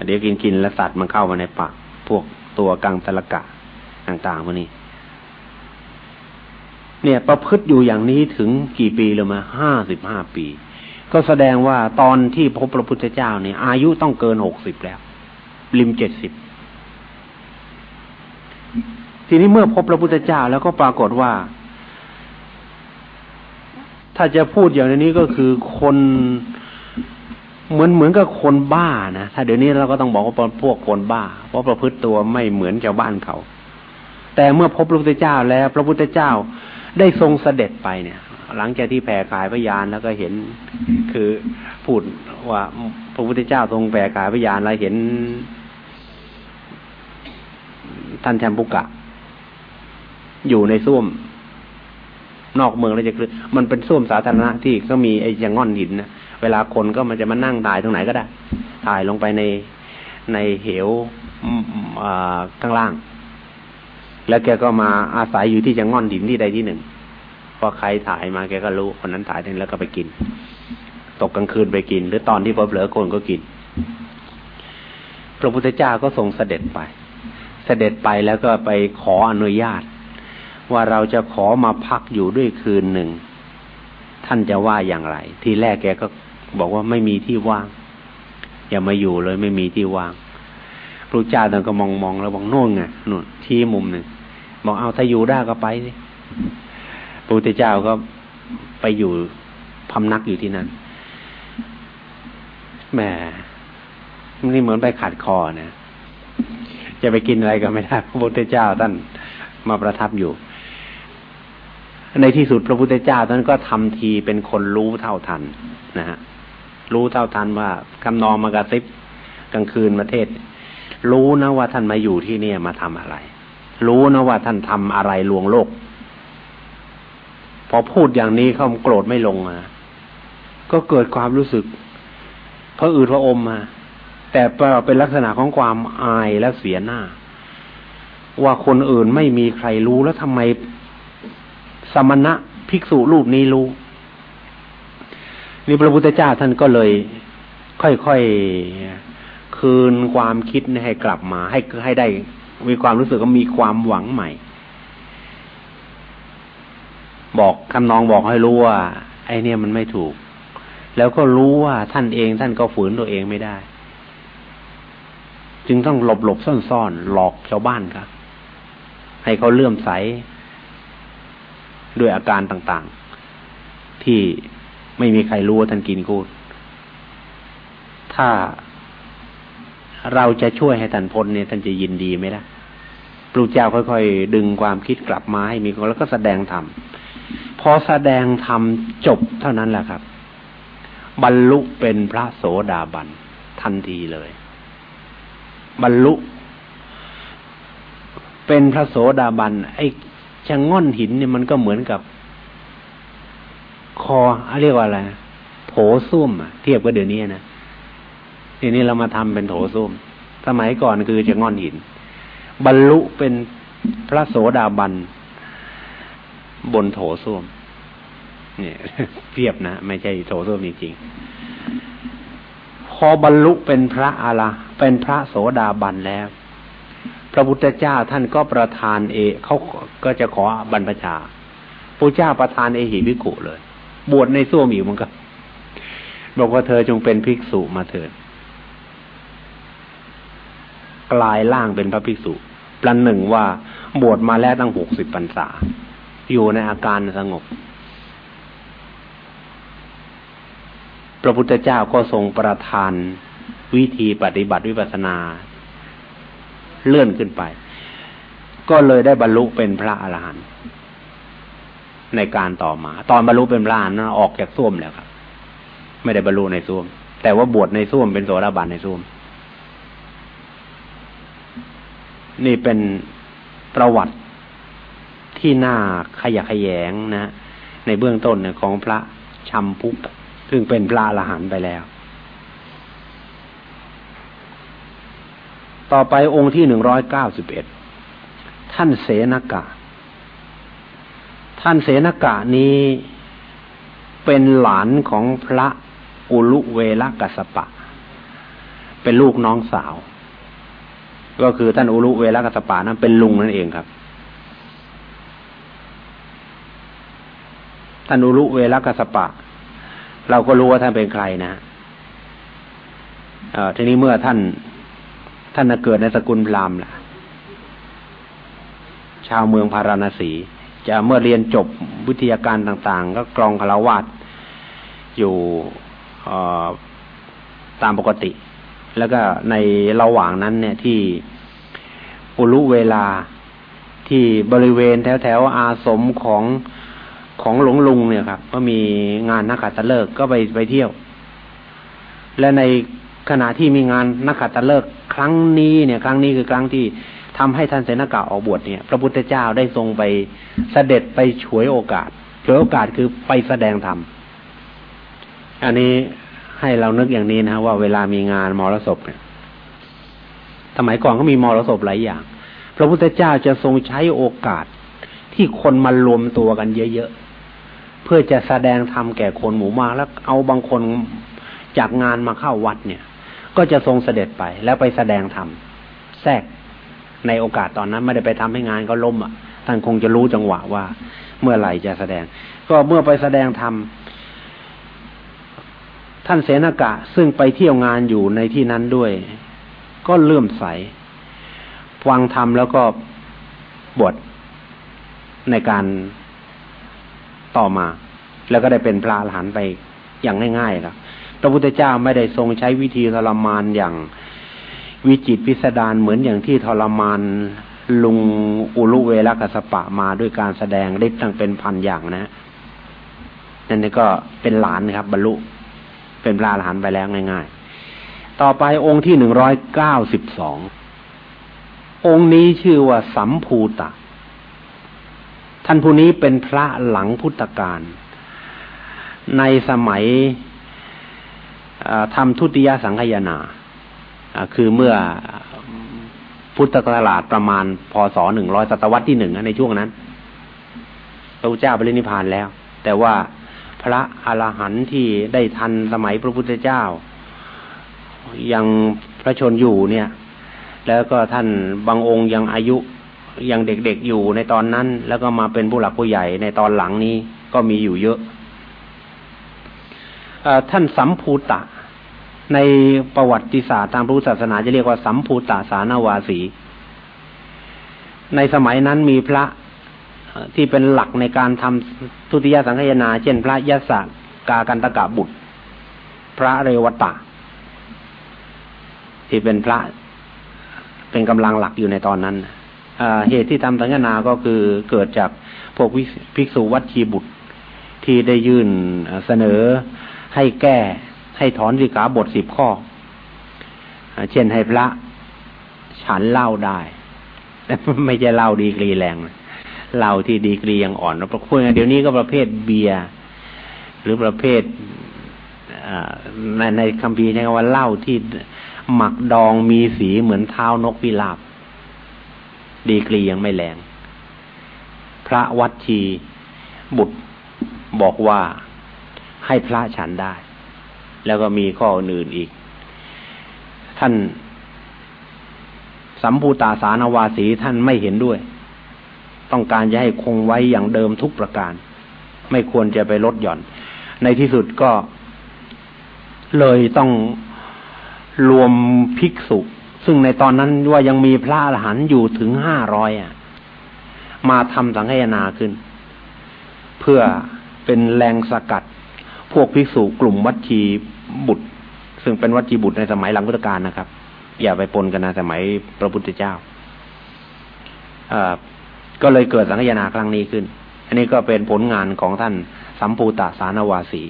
เดี๋ยวกินกินแล้วสัตว์มันเข้ามาในปากพวกตัวกังสลกะต่างๆพวกนี้ เนี่ย ประพฤติอยู่อย่างนี้ถึงกี่ปีเลยมาห้าสิบห้าปี ก็แสดงว่าตอนที่พบพระพุทธเจ้าเนี่ย อายุต้องเกินหกสิบแล้ว ริมเจ็ดสิบทีนี้เมื่อพบพระพุทธเจ้าแล้วก็ปรากฏว่า ถ้าจะพูดอย่างนี้ก็คือคนเหมือนเหมือนกับคนบ้านะถ้าเดี๋ยวนี้เราก็ต้องบอกว่าพวกคนบ้า เพราะประพฤติตัวไม่เหมือนชาวบ้านเขา แต่เมื่อพบพระพุทธเจ้าแล้ว พระพุทธเจ้า ได้ทรงเสด็จไปเนี่ย หลังจากที่แผ่ขายพยานแล้วก็เห็นคือพูดว่าพระพุทธเจ้าทรงแผ่ขายพยานแล้วเห็น ท่านแชมปุกะ อยู่ในส้วมนอกเมืองแล้วจะคือ มันเป็นส้วมสาธารณะที่ก็มีไอ้ยังง่อนหินนะเวลาคนก็มันจะมานั่งถ่ายตรงไหนก็ได้ ถ่ายลงไปในในเหวข้างล่าง แล้วแกก็มาอาศัยอยู่ที่จะง่อนหินที่ใดที่หนึ่ง พอใครถ่ายมาแกก็รู้คนนั้นถ่ายได้แล้วก็ไปกิน ตกกลางคืนไปกิน หรือตอนที่เผลอคนก็กิน พระพุทธเจ้าก็ทรงเสด็จไป เสด็จไปแล้วก็ไปขออนุญาต ว่าเราจะขอมาพักอยู่ด้วยคืนหนึ่ง ท่านจะว่าอย่างไร ทีแรกแกก็บอกว่าไม่มีที่ว่าง อย่ามาอยู่เลยไม่มีที่ว่างพระเจ้าท่านก็มองมองแล้วบอกโน่นไงนู่นชี้มุมหนึ่งบอกเอาถ้าอยู่ได้ก็ไปสิ ระพุทธเจ้าก็ไปอยู่พำนักอยู่ที่นั่นแหมนี่เหมือนไปขาดคอนะจะไปกินอะไรก็ไม่ได้พระพุทธเจ้าท่านมาประทับอยู่ ในที่สุดพระพุทธเจ้าท่านก็ทำทีเป็นคนรู้เท่าทันนะฮะรู้เท่าทันว่าคำนองมากระซิบกลางคืนประเทศ รู้นะว่าท่านมาอยู่ที่เนี่ยมาทำอะไร รู้นะว่าท่านทำอะไรลวงโลก พอพูดอย่างนี้เขาโกรธไม่ลงมา ก็เกิดความรู้สึกพระอืดพระอมมา แต่เป็นลักษณะของความอายและเสียหน้า ว่าคนอื่นไม่มีใครรู้แล้วทำไมสมณะภิกษุรูปนี้รู้ นี่พระพุทธเจ้าท่านก็เลย ค่อยๆคืนความคิดให้กลับมา ให้ให้ได้มีความรู้สึกว่ามีความหวังใหม่ บอกคำนองบอกให้รู้ว่า ไอเนี่ยมันไม่ถูก แล้วก็รู้ว่าท่านเองท่านก็ฝืนตัวเองไม่ได้ จึงต้องหลบหลบซ่อนซ่อนหลอกชาวบ้านครับ ให้เขาเลื่อมใส ด้วยอาการต่างๆ ที่ไม่มีใครรู้ว่าท่านกินกูด ถ้าเราจะช่วยให้ท่านพ้นเนี่ยท่านจะยินดีไหมล่ะพระเจ้าค่อยๆ ดึงความคิดกลับมาให้มีแล้วก็แสดงธรรม พอแสดงธรรมจบเท่านั้นแหละครับ บรรลุเป็นพระโสดาบันทันทีเลย บรรลุ เป็นพระโสดาบันไอ้ชะง่อนหินเนี่ยมันก็เหมือนกับ คอเรียกว่าอะไรโถส้วมเทียบกับเดี๋ยวนี้นะทีนี้เรามาทำเป็นโถส้วมสมัยก่อนคือจะง่อนหิน บรรลุเป็นพระโสดาบัน บนโถส้วมเนี่ยเทียบนะ ไม่ใช่โถส้วมจริงๆพอบรรลุเป็นพระอาลาเป็นพระโสดาบันแล้ว พระพุทธเจ้าท่านก็ประทานเอเขาก็จะขอบรรพชาพระเจ้าประทานเอหิภิกขุเลย บวชในส้วมอีกมันก็บอกว่าเธอจงเป็นภิกษุมาเถิดกลายร่างเป็นพระภิกษุประหนึ่งว่าบวชมาแล้วตั้งหกสิบพรรษา อยู่ในอาการสงบ พระพุทธเจ้าก็ทรงประทานวิธีปฏิบัติวิปัสนา เลื่อนขึ้นไป ก็เลยได้บรรลุเป็นพระอรหันต์ในการต่อมา ตอนบรรลุเป็นพระอรหันต์ออกจากส้วมแล้วครับ ไม่ได้บรรลุในส้วม แต่ว่าบวชในส้วมเป็นโสดาบันในส้วม นี่เป็นประวัติ ที่น่าขยะขยงนะในเบื้องต้นเนี่ยของพระชัมพุกซึ่งเป็นพระอรหันต์ไปแล้ว ต่อไปองค์ที่หนึ่งร้อยเก้าสิบเอ็ดท่านเสนากะ ท่านเสนากะนี้เป็นหลานของพระอุลุเวลกัสปะ เป็นลูกน้องสาว ก็คือท่านอุรุเวลกัสปานั้นเป็นลุงนั่นเองครับ ท่านอุรุเวลกัสปะ เราก็รู้ว่าท่านเป็นใครนะอทีนี้เมื่อท่าน ท่านเกิดในสกุลพราหมณ์ล่ะ ชาวเมืองพาราณสี จะเมื่อเรียนจบวิทยาการต่าง ๆ ก็กรองคารวาสอยู่ตามปกติ แล้วก็ในระหว่างนั้น เนี่ยที่อุลุเวลาที่บริเวณแถวแถวอาสมของ ของหลวงลุงเนี่ยครับก็มีงานนักขัตฤกษ์ก็ไปไปเที่ยว และในขณะที่มีงานนักขัตฤกษ์ครั้งนี้เนี่ย ครั้งนี้คือครั้งที่ทำให้ท่านเสนากาออกบวชเนี่ย พระพุทธเจ้าได้ทรงไปเสด็จไปฉวยโอกาสฉวยโอกาสคือไปแสดงธรรมอันนี้ให้เรานึกอย่างนี้นะว่าเวลามีงานมรสพเนี่ยสมัยก่อนก็มีมรสพหลายอย่าง พระพุทธเจ้าจะทรงใช้โอกาสที่คนมารวมตัวกันเยอะ พื่อจะแสดงธรรมแก่คนหมู่มากแล้วเอาบางคนจากงานมาเข้าวัดเนี่ย ก็จะทรงเสด็จไปแล้วไปแสดงธรรมแทรกในโอกาสตอนนั้นไม่ได้ไปทำให้งานก็ล่มอะท่านคงจะรู้จังหวะว่า เมื่อไหร่จะแสดง ก็เมื่อไปแสดงธรรมท่านเสนากะซึ่งไปเที่ยวงานอยู่ในที่นั้นด้วย ก็เลื่อมใสฟังธรรมแล้วก็บวชในการ ต่อมา แล้วก็ได้เป็นพระอรหันต์ไปอย่างง่ายๆครับพระพุทธเจ้าไม่ได้ทรงใช้วิธีทรมานอย่างวิจิตพิสดารเหมือนอย่างที่ทรมานลุงอุลุเวลกัสปะมาด้วยการแสดงฤทธิ์ตั้งเป็นพันอย่างนะนั่นก็เป็นหลานครับ บรรลุเป็นพระอรหันต์ไปแล้วง่าย ๆ ต่อไปองค์ที่หนึ่งร้อยเก้าสิบสององค์นี้ชื่อว่าสัมภูตะ ท่านผู้นี้เป็นพระหลังพุทธกาลในสมัยทำทุติยสังขยาคือเมื่อพุทธกราชประมาณพศหนึ่งร้อยศตวรรษที่หนึ่งในช่วงนั้นพระเจ้าปรินิพานแล้ว แต่ว่าพระอรหันต์ที่ได้ทันสมัยพระพุทธเจ้า ยังพระชนอยู่เนี่ย แล้วก็ท่านบางองค์ยังอายุ ยังเด็กๆอยู่ในตอนนั้น แล้วก็มาเป็นผู้หลักผู้ใหญ่ในตอนหลังนี้ก็มีอยู่เยอะท่านสัมภูตะ ในประวัติศาสตร์ทางพุทธศาสนาจะเรียกว่าสัมภูตะสานาวาสี ในสมัยนั้นมีพระที่เป็นหลักในการทำทุติยสังขยนา เช่นพระยศกากันตกะบุตร พระเรวตะ ที่เป็นพระเป็นกำลังหลักอยู่ในตอนนั้น เหตุที่ทำสังฆนาก็คือเกิดจากพวกภิกษุวัดชีบุตรที่ได้ยื่นเสนอให้แก้ให้ถอนสิกขาบทสิบข้อ เช่นให้พระ ฉันเล่าได้แต่ไม่ใช่เล่าดีกรีแรงเล้าที่ดีกรียังอ่อนแล้วพูดเดี๋ยวนี้ก็ประเภทเบียร์หรือประเภทในในคำพีใช้คำว่าเล้าที่หมักดองมีสีเหมือนเท้านกพิราบ ดีกรียังไม่แรง พระวัดชีบุตรบอกว่าให้พระฉันได้ แล้วก็มีข้ออื่นอีก ท่าน สัมภูตาสานวาสีท่านไม่เห็นด้วย ต้องการจะให้คงไว้อย่างเดิมทุกประการ ไม่ควรจะไปลดหย่อน ในที่สุดก็เลยต้องรวมภิกษุ ซึ่งในตอนนั้นว่ายังมีพระอรหันต์อยู่ถึงห้าร้อยอะ มาทำสังฆนาขึ้น เพื่อเป็นแรงสกัด พวกภิกษุกลุ่มวัชีบุตร ซึ่งเป็นวัชีบุตรในสมัยหลังพุทธกาลนะครับ อย่าไปปนกันนะสมัยพระพุทธเจ้าก็เลยเกิดสังฆนาครั้งนี้ขึ้น อันนี้ก็เป็นผลงานของท่านสัมภูตาสานวาสี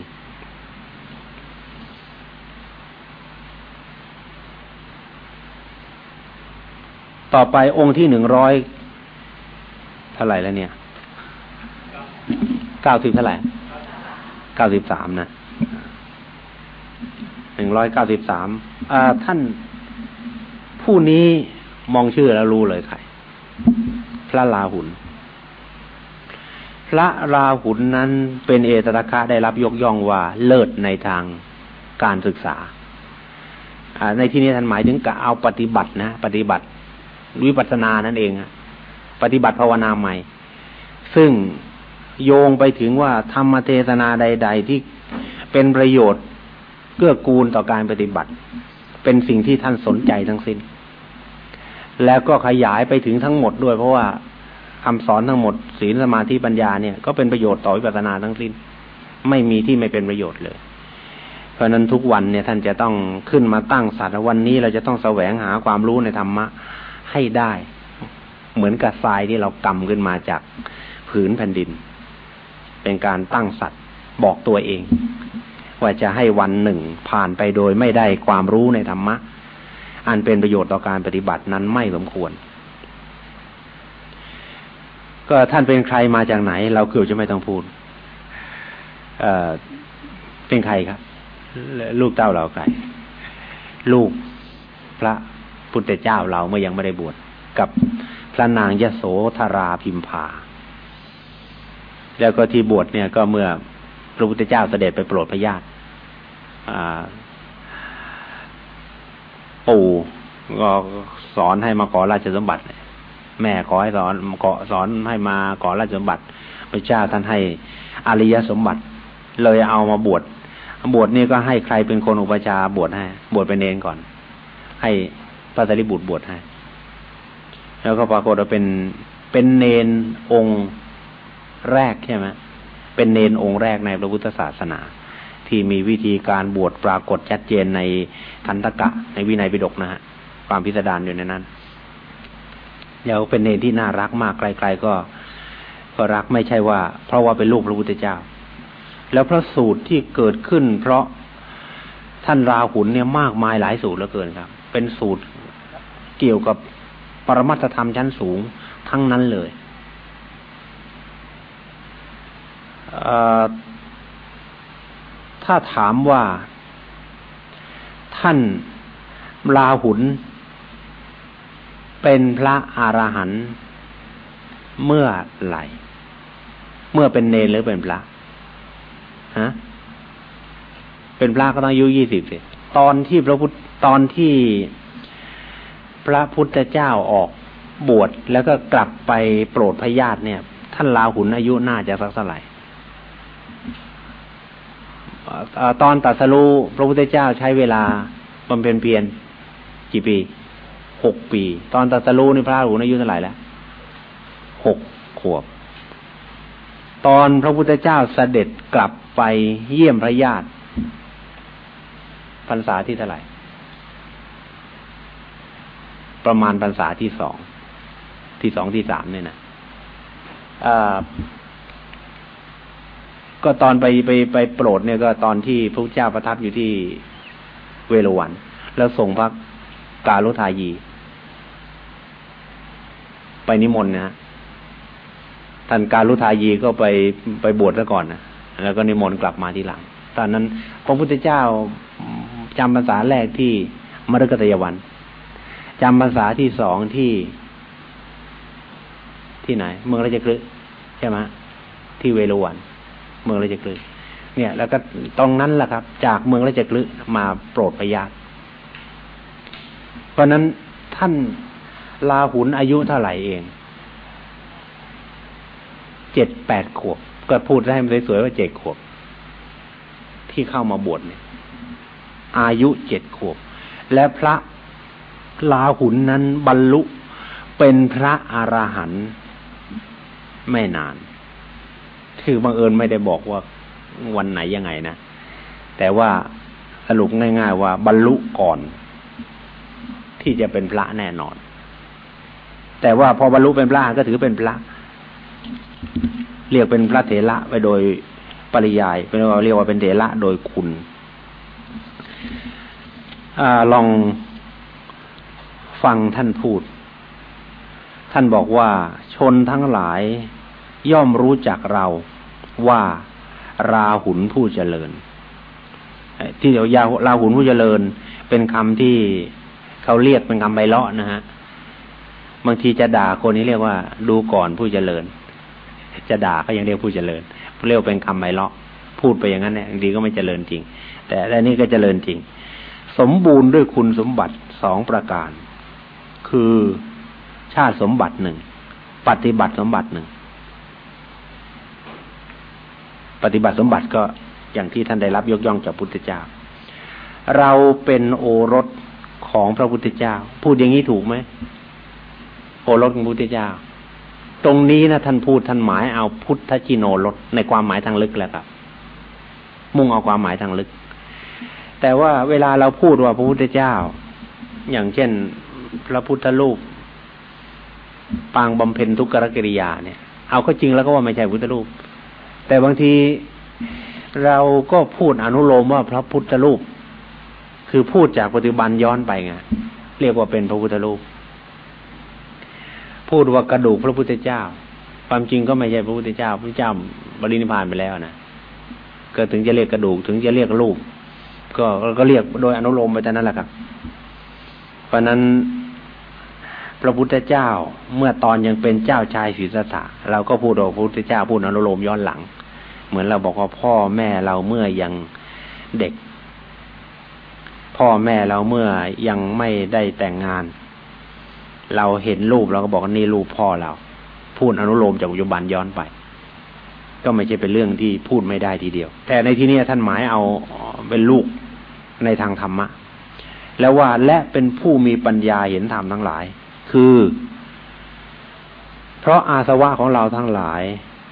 ต่อไปองค์ที่หนึ่งร้อยเท่าไหร่แล้วเนี่ยเก้าสิบเท่าไหร่เก้าสิบสามนะหนึ่งร้อยเก้าสิบสามท่านผู้นี้มองชื่อแล้วรู้เลยใครพระลาหุนพระราหุนนั้นเป็นเอตตะคะได้รับยกย่องว่าเลิศในทางการศึกษาในที่นี้ท่านหมายถึงกะเอาปฏิบัตินะ ปฏิบัติ วิปัสสนานั่นเองปฏิบัติภาวนาใหม่ ซึ่งโยงไปถึงว่าธรรมเทศนาใด ๆ ที่เป็นประโยชน์เกื้อกูลต่อการปฏิบัติ เป็นสิ่งที่ท่านสนใจทั้งสิ้น แล้วก็ขยายไปถึงทั้งหมดด้วย เพราะว่าคำสอนทั้งหมดศีลสมาธิปัญญาเนี่ยก็เป็นประโยชน์ต่อวิปัสสนาทั้งสิ้น ไม่มีที่ไม่เป็นประโยชน์เลย เพราะนั้นทุกวันเนี่ยท่านจะต้องขึ้นมาตั้งสัตว์วันนี้เราจะต้องแสวงหาความรู้ในธรรมะ ให้ได้ เหมือนกับทรายที่เรากำขึ้นมาจากผืนแผ่นดิน เป็นการตั้งสัตว์บอกตัวเอง ว่าจะให้วันหนึ่งผ่านไปโดยไม่ได้ความรู้ในธรรมะ อันเป็นประโยชน์ต่อการปฏิบัตินั้นไม่สมควร ก็ท่านเป็นใครมาจากไหน เราเกือบจะไม่ต้องพูด เออเป็นใครครับ ลูกเต้าเราใครลูกพระ พุทธเจ้าเราเมื่อยังไม่ได้บวชกับพระนางยโสธราพิมพา แล้วก็ที่บวชเนี่ยก็เมื่อพระพุทธเจ้าเสด็จไปโปรดพระญาติปู่ก็สอนให้มาขอราชสมบัติ แม่ขอให้สอนขอสอนให้มาขอราชสมบัติ พระเจ้าท่านให้อริยสมบัติ เลยเอามาบวชบวชนี่ก็ให้ใครเป็นคนอุปชาบวชให้ บวชเป็นเองก่อน ให้ ระสารีบุตรบวชให้ แล้วก็ปรากฏว่าเป็นเป็นเนนองค์แรกใช่ไหมเป็นเนนองค์แรกในพระพุทธศาสนา ที่มีวิธีการบวชปรากฏชัดเจนในคันตกะ ในวินัยปิฎกนะฮะความพิสดารอยู่ในนั้นแล้วเป็นเนนที่น่ารักมากไกลๆก็ ก็รักไม่ใช่ว่า เพราะว่าเป็นลูกพระพุทธเจ้า แล้วพระสูตรที่เกิดขึ้น เพราะท่านราหุลเนี่ยมากมายหลายสูตรเหลือเกินครับ เป็นสูตร เกี่ยวกับปรมัตธรรมชั้นสูงทั้งนั้นเลยถ้าถามว่าท่านลาหุน เป็นพระอรหันต์เมื่อไหร่เมื่อเป็นเนรหรือเป็นพระฮะเป็นพระก็ต้องอายุยี่สิบสิตอนที่พระพุทธตอนที่ ระพุทธเจ้าออกบวชแล้วก็กลับไปโปรดพระญาติเนี่ย ท่านลาหุนอายุน่าจะสักเท่าไหร่ตอนตัดสรูพระพุทธเจ้าใช้เวลาบำเพ็ญเพียรกี่ปีหกปี ตอนตัดสรูนี่พระหุนอายุเท่าไหร่แล้วหกขวบ ตอนพระพุทธเจ้าเสด็จกลับไปเยี่ยมพระญาติพรรษาที่เท่าไหร่ ประมาณพรรษาที่สอง ที่สองที่สามเนี่ยนะก็ตอนไปไปไปโปรดเนี่ยก็ตอนที่พระเจ้าประทับอยู่ที่เวรวัน แล้วส่งพระกาลุทายี ไปนิมนต์นะท่านกาลุทายีก็ไปไปบวชซะก่อนนะแล้วก็นิมนต์กลับมาทีหลัง ตอนนั้น พระพุทธเจ้าจำภาษาแรกที่มรกตยวัน จำภาษาที่สองที่ที่ไหน เมืองราชกฤห์ใช่ไหมที่เวรุวันเมืองราชกฤห์เนี่ย แล้วก็ตรงนั้นแหละครับ จากเมืองราชกฤห์มาโปรดพญาเพราะนั้นท่านลาหุนอายุเท่าไหร่เองเจ็ดแปดขวบ ก็พูดให้มันสวยๆว่าเจ็ดขวบ ที่เข้ามาบวชเนี่ย อายุเจ็ดขวบ และพระ ลาหุนนั้นบรรลุเป็นพระอรหันต์ไม่นาน คือบังเอิญไม่ได้บอกว่าวันไหนยังไงนะ แต่ว่าสรุปง่าย ๆ ว่า บรรลุก่อน ที่จะเป็นพระแน่นอน แต่ว่าพอบรรลุเป็นพระก็ถือเป็นพระ เรียกเป็นพระเถระไปโดยปริยายเป็นเรียกว่าเป็นเถระโดยคุณอลอง ฟังท่านพูด ท่านบอกว่าชนทั้งหลายย่อมรู้จักเราว่าราหุนผู้เจริญ ที่เดี๋ยวยาราหุนผู้เจริญ เป็นคำที่เขาเรียกเป็นคำไบเลาะนะฮะบางทีจะด่าคนนี้เรียกว่า ดูก่อนผู้เจริญ จะด่าก็ยังเรียกผู้เจริญเรียกเป็นคำไบเลาะพูดไปอย่างนั้นเนี่ยบางทีก็ไม่เจริญจริง แต่อันนี้ก็เจริญจริง สมบูรณ์ด้วยคุณสมบัติสองประการ คือชาติสมบัติหนึ่ง ปฏิบัติสมบัติหนึ่ง ปฏิบัติสมบัติก็อย่างที่ท่านได้รับยกย่องจากพุทธเจ้า เราเป็นโอรสของพระพุทธเจ้า พูดอย่างนี้ถูกไหมโอรสของพระพุทธเจ้า ตรงนี้นะท่านพูดท่านหมายเอาพุทธจิโนรสในความหมายทางลึกแล้วครับ มุ่งเอาความหมายทางลึก แต่ว่าเวลาเราพูดว่าพระพุทธเจ้า อย่างเช่น พระพุทธรูป ปางบำเพ็ญทุกขกิริยาเนี่ย เอาก็จริงแล้วก็ว่าไม่ใช่พุทธรูป แต่บางทีเราก็พูดอนุโลมว่าพระพุทธรูป คือพูดจากปัจจุบันย้อนไปไงเรียกว่าเป็นพระพุทธรูป พูดว่ากระดูกพระพุทธเจ้า ความจริงก็ไม่ใช่พระพุทธเจ้า พระเจ้าบริณิพานไปแล้วนะก็ถึงจะเรียกกระดูกถึงจะเรียกรูป ก็ก็เรียกโดยอนุโลมไปแต่นั้นแหละครับ เพราะนั้น พระพุทธเจ้าเมื่อตอนยังเป็นเจ้าชายศรีสัตถะเราก็พูดโดยพระพุทธเจ้าพูดอนุโลมย้อนหลัง เหมือนเราบอกว่าพ่อแม่เราเมื่อยังเด็ก พ่อแม่เราเมื่อยังไม่ได้แต่งงาน เราเห็นรูปเราก็บอกว่านี่รูปพ่อเรา พูดอนุโลมจากปัจจุบันย้อนไป ก็ไม่ใช่เป็นเรื่องที่พูดไม่ได้ทีเดียว แต่ในที่นี้ท่านหมายเอาเป็นลูกในทางธรรมะ แล้วว่าและเป็นผู้มีปัญญาเห็นธรรมทั้งหลาย คือ เพราะอาสวะของเราทั้งหลาย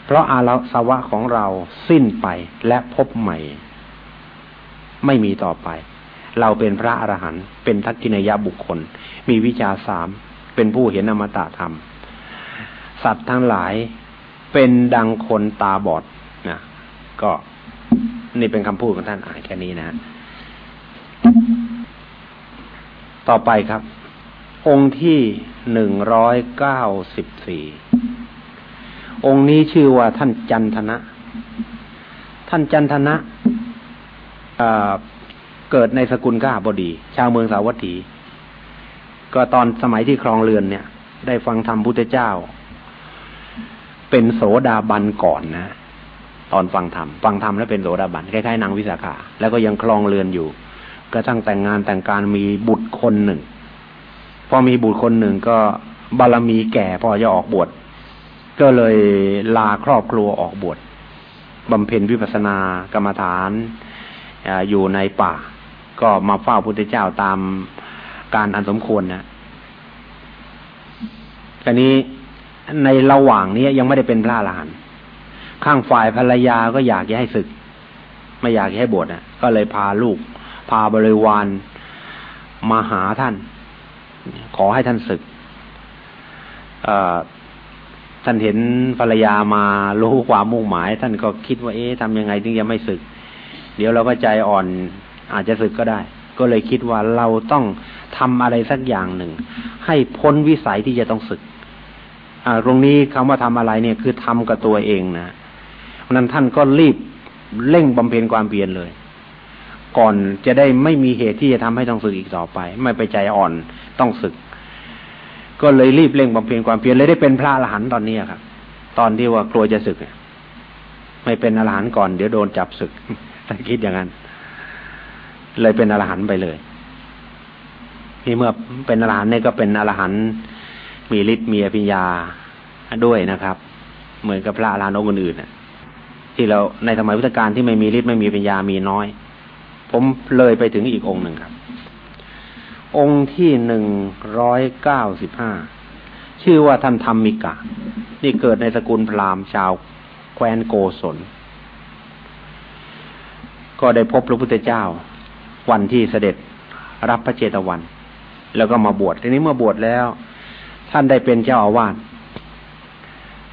เพราะอาสวะของเราสิ้นไปและพบใหม่ ไม่มีต่อไป เราเป็นพระอรหันต์เป็นทักกินยบุคคล มีวิชาสามเป็นผู้เห็นอมตะธรรม สัตว์ทั้งหลายเป็นดังคนตาบอดนะก็นี่เป็นคำพูดของท่านอ่านแค่นี้นะ ต่อไปครับ องค์ที่หนึ่งร้อยเก้าสิบสี่องค์นี้ชื่อว่าท่านจันทนะ ท่านจันทนะเกิดในสกุลก้าบดี ชาวเมืองสาวัตถี ก็ตอนสมัยที่ครองเรือนเนี่ย ได้ฟังธรรมพุทธเจ้า เป็นโสดาบันก่อนนะ ตอนฟังธรรม ฟังธรรมแล้วเป็นโสดาบันคล้ายๆนางวิสาขา แล้วก็ยังครองเรือนอยู่ก็ตั้งแต่งงานแต่งการมีบุตรคนหนึ่ง พอมีบุตรคนหนึ่งก็บารมีแก่พอจะออกบวชก็เลยลาครอบครัวออกบวชบำเพ็ญวิปัสสนากรรมฐานอยู่ในป่า ก็มาเฝ้าพุทธเจ้าตามการอันสมควรนะอันนี้ในระหว่างนี้ยังไม่ได้เป็นพระอรหันต์ข้างฝ่ายภรรยาก็อยากจะให้ศึก ไม่อยากให้บวชนะก็เลยพาลูก พาบริวารมาหาท่าน ขอให้ท่านศึกท่านเห็นภรรยามารู้ความมุ่งหมาย ท่านก็คิดว่าเอ๊ะทำยังไงถึงจะไม่ศึก เดี๋ยวเราก็ใจอ่อนอาจจะศึกก็ได้ ก็เลยคิดว่าเราต้องทำอะไรสักอย่างหนึ่ง ให้พ้นวิสัยที่จะต้องศึกอ่าตรงนี้คำว่าทำอะไรเนี่ยคือทำกับตัวเองนะเพราะนั้นท่านก็รีบเร่งบำเพ็ญความเพียรเลย ก่อน จะได้ไม่มีเหตุที่จะทำให้ต้องศึกอีกต่อไป ไม่ไปใจอ่อนต้องศึก ก็เลยรีบเร่งบำเพ็ญความเพียรเลยได้เป็นพระอรหันต์ตอนนี้ครับ ตอนที่ว่ากลัวจะศึกไม่เป็นอรหันต์ก่อนเดี๋ยวโดนจับศึกถ้าคิดอย่างนั้น เลยเป็นอรหันต์ไปเลยนี่เมื่อเป็นอรหันต์เนี่ยก็เป็นอรหันต์มีฤทธิ์มีอภิญญาด้วยนะครับ เหมือนกับพระอรหันต์องค์อื่นๆที่เราในสมัยพุทธกาลที่ไม่มีฤทธิ์ไม่มีปัญญามีน้อย ผมเลยไปถึงอีกองค์หนึ่งครับ องค์ที่หนึ่งร้อยเก้าสิบห้าชื่อว่าท่านธรรมิกะ นี่เกิดในสกุลพราหมณ์ชาวแคว้นโกศล ก็ได้พบพระพุทธเจ้า วันที่เสด็จรับพระเจตวัน แล้วก็มาบวชทีนี้เมื่อบวชแล้ว ท่านได้เป็นเจ้าอาวาส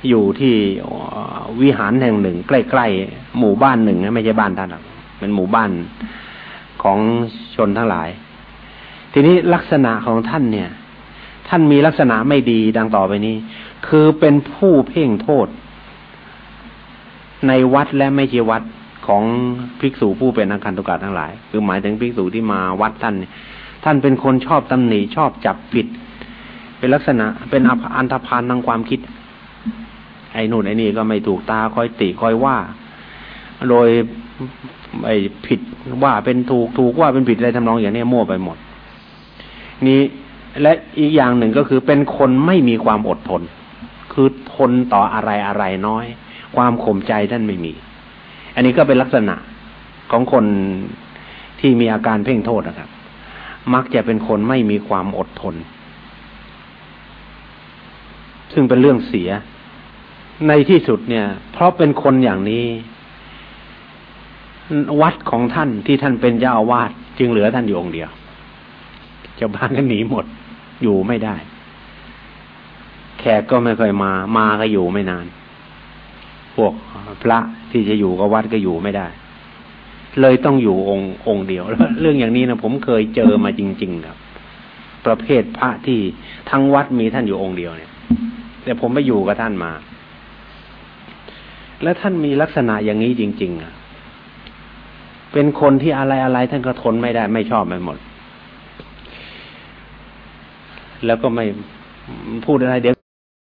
อยู่ที่วิหารแห่งหนึ่ง ใกล้ๆหมู่บ้านหนึ่งนะไม่ใช่บ้านท่านหรอกเป็นหมู่บ้าน ของชนทั้งหลาย ทีนี้ลักษณะของท่านเนี่ย ท่านมีลักษณะไม่ดีดังต่อไปนี้ คือเป็นผู้เพ่งโทษ ในวัดและไม่ใช่วัดของภิกษุผู้เป็นอังคันตุกะทั้งหลาย คือหมายถึงภิกษุที่มาวัดท่านท่านเป็นคนชอบตำหนิชอบจับผิด เป็นลักษณะเป็นอันธพาลทางความคิด ไอ้นู่นไอ้นี่ก็ไม่ถูกตาคอยติคอยว่า โดย ไอ้ผิดว่าเป็นถูกถูกว่าเป็นผิดอะไรทำนองอย่างนี้มั่วไปหมด นี้และอีกอย่างหนึ่งก็คือเป็นคนไม่มีความอดทน คือทนต่ออะไรอะไรน้อย ความข่มใจท่านไม่มี อันนี้ก็เป็นลักษณะของคนที่มีอาการเพ่งโทษนะครับ มักจะเป็นคนไม่มีความอดทน ซึ่งเป็นเรื่องเสีย ในที่สุดเนี่ย เพราะเป็นคนอย่างนี้ วัดของท่านที่ท่านเป็นเจ้าอาวาสจึงเหลือท่านอยู่องค์เดียวชาวบ้านก็หนีหมด อยู่ไม่ได้ แขกก็ไม่ค่อยมา มาก็อยู่ไม่นาน พวกพระที่จะอยู่กับวัดก็อยู่ไม่ได้ เลยต้องอยู่องค์องค์เดียวแล้วเรื่องอย่างนี้นะผมเคยเจอมาจริง ๆ ครับ ประเภทพระที่ทั้งวัดมีท่านอยู่องค์เดียวเนี่ย แต่ผมไปอยู่กับท่านมา และท่านมีลักษณะอย่างนี้จริง ๆ อะ เป็นคนที่อะไรอะไรท่านก็ทนไม่ได้ ไม่ชอบไปหมด แล้วก็ไม่พูดอะไร เดี๋ยว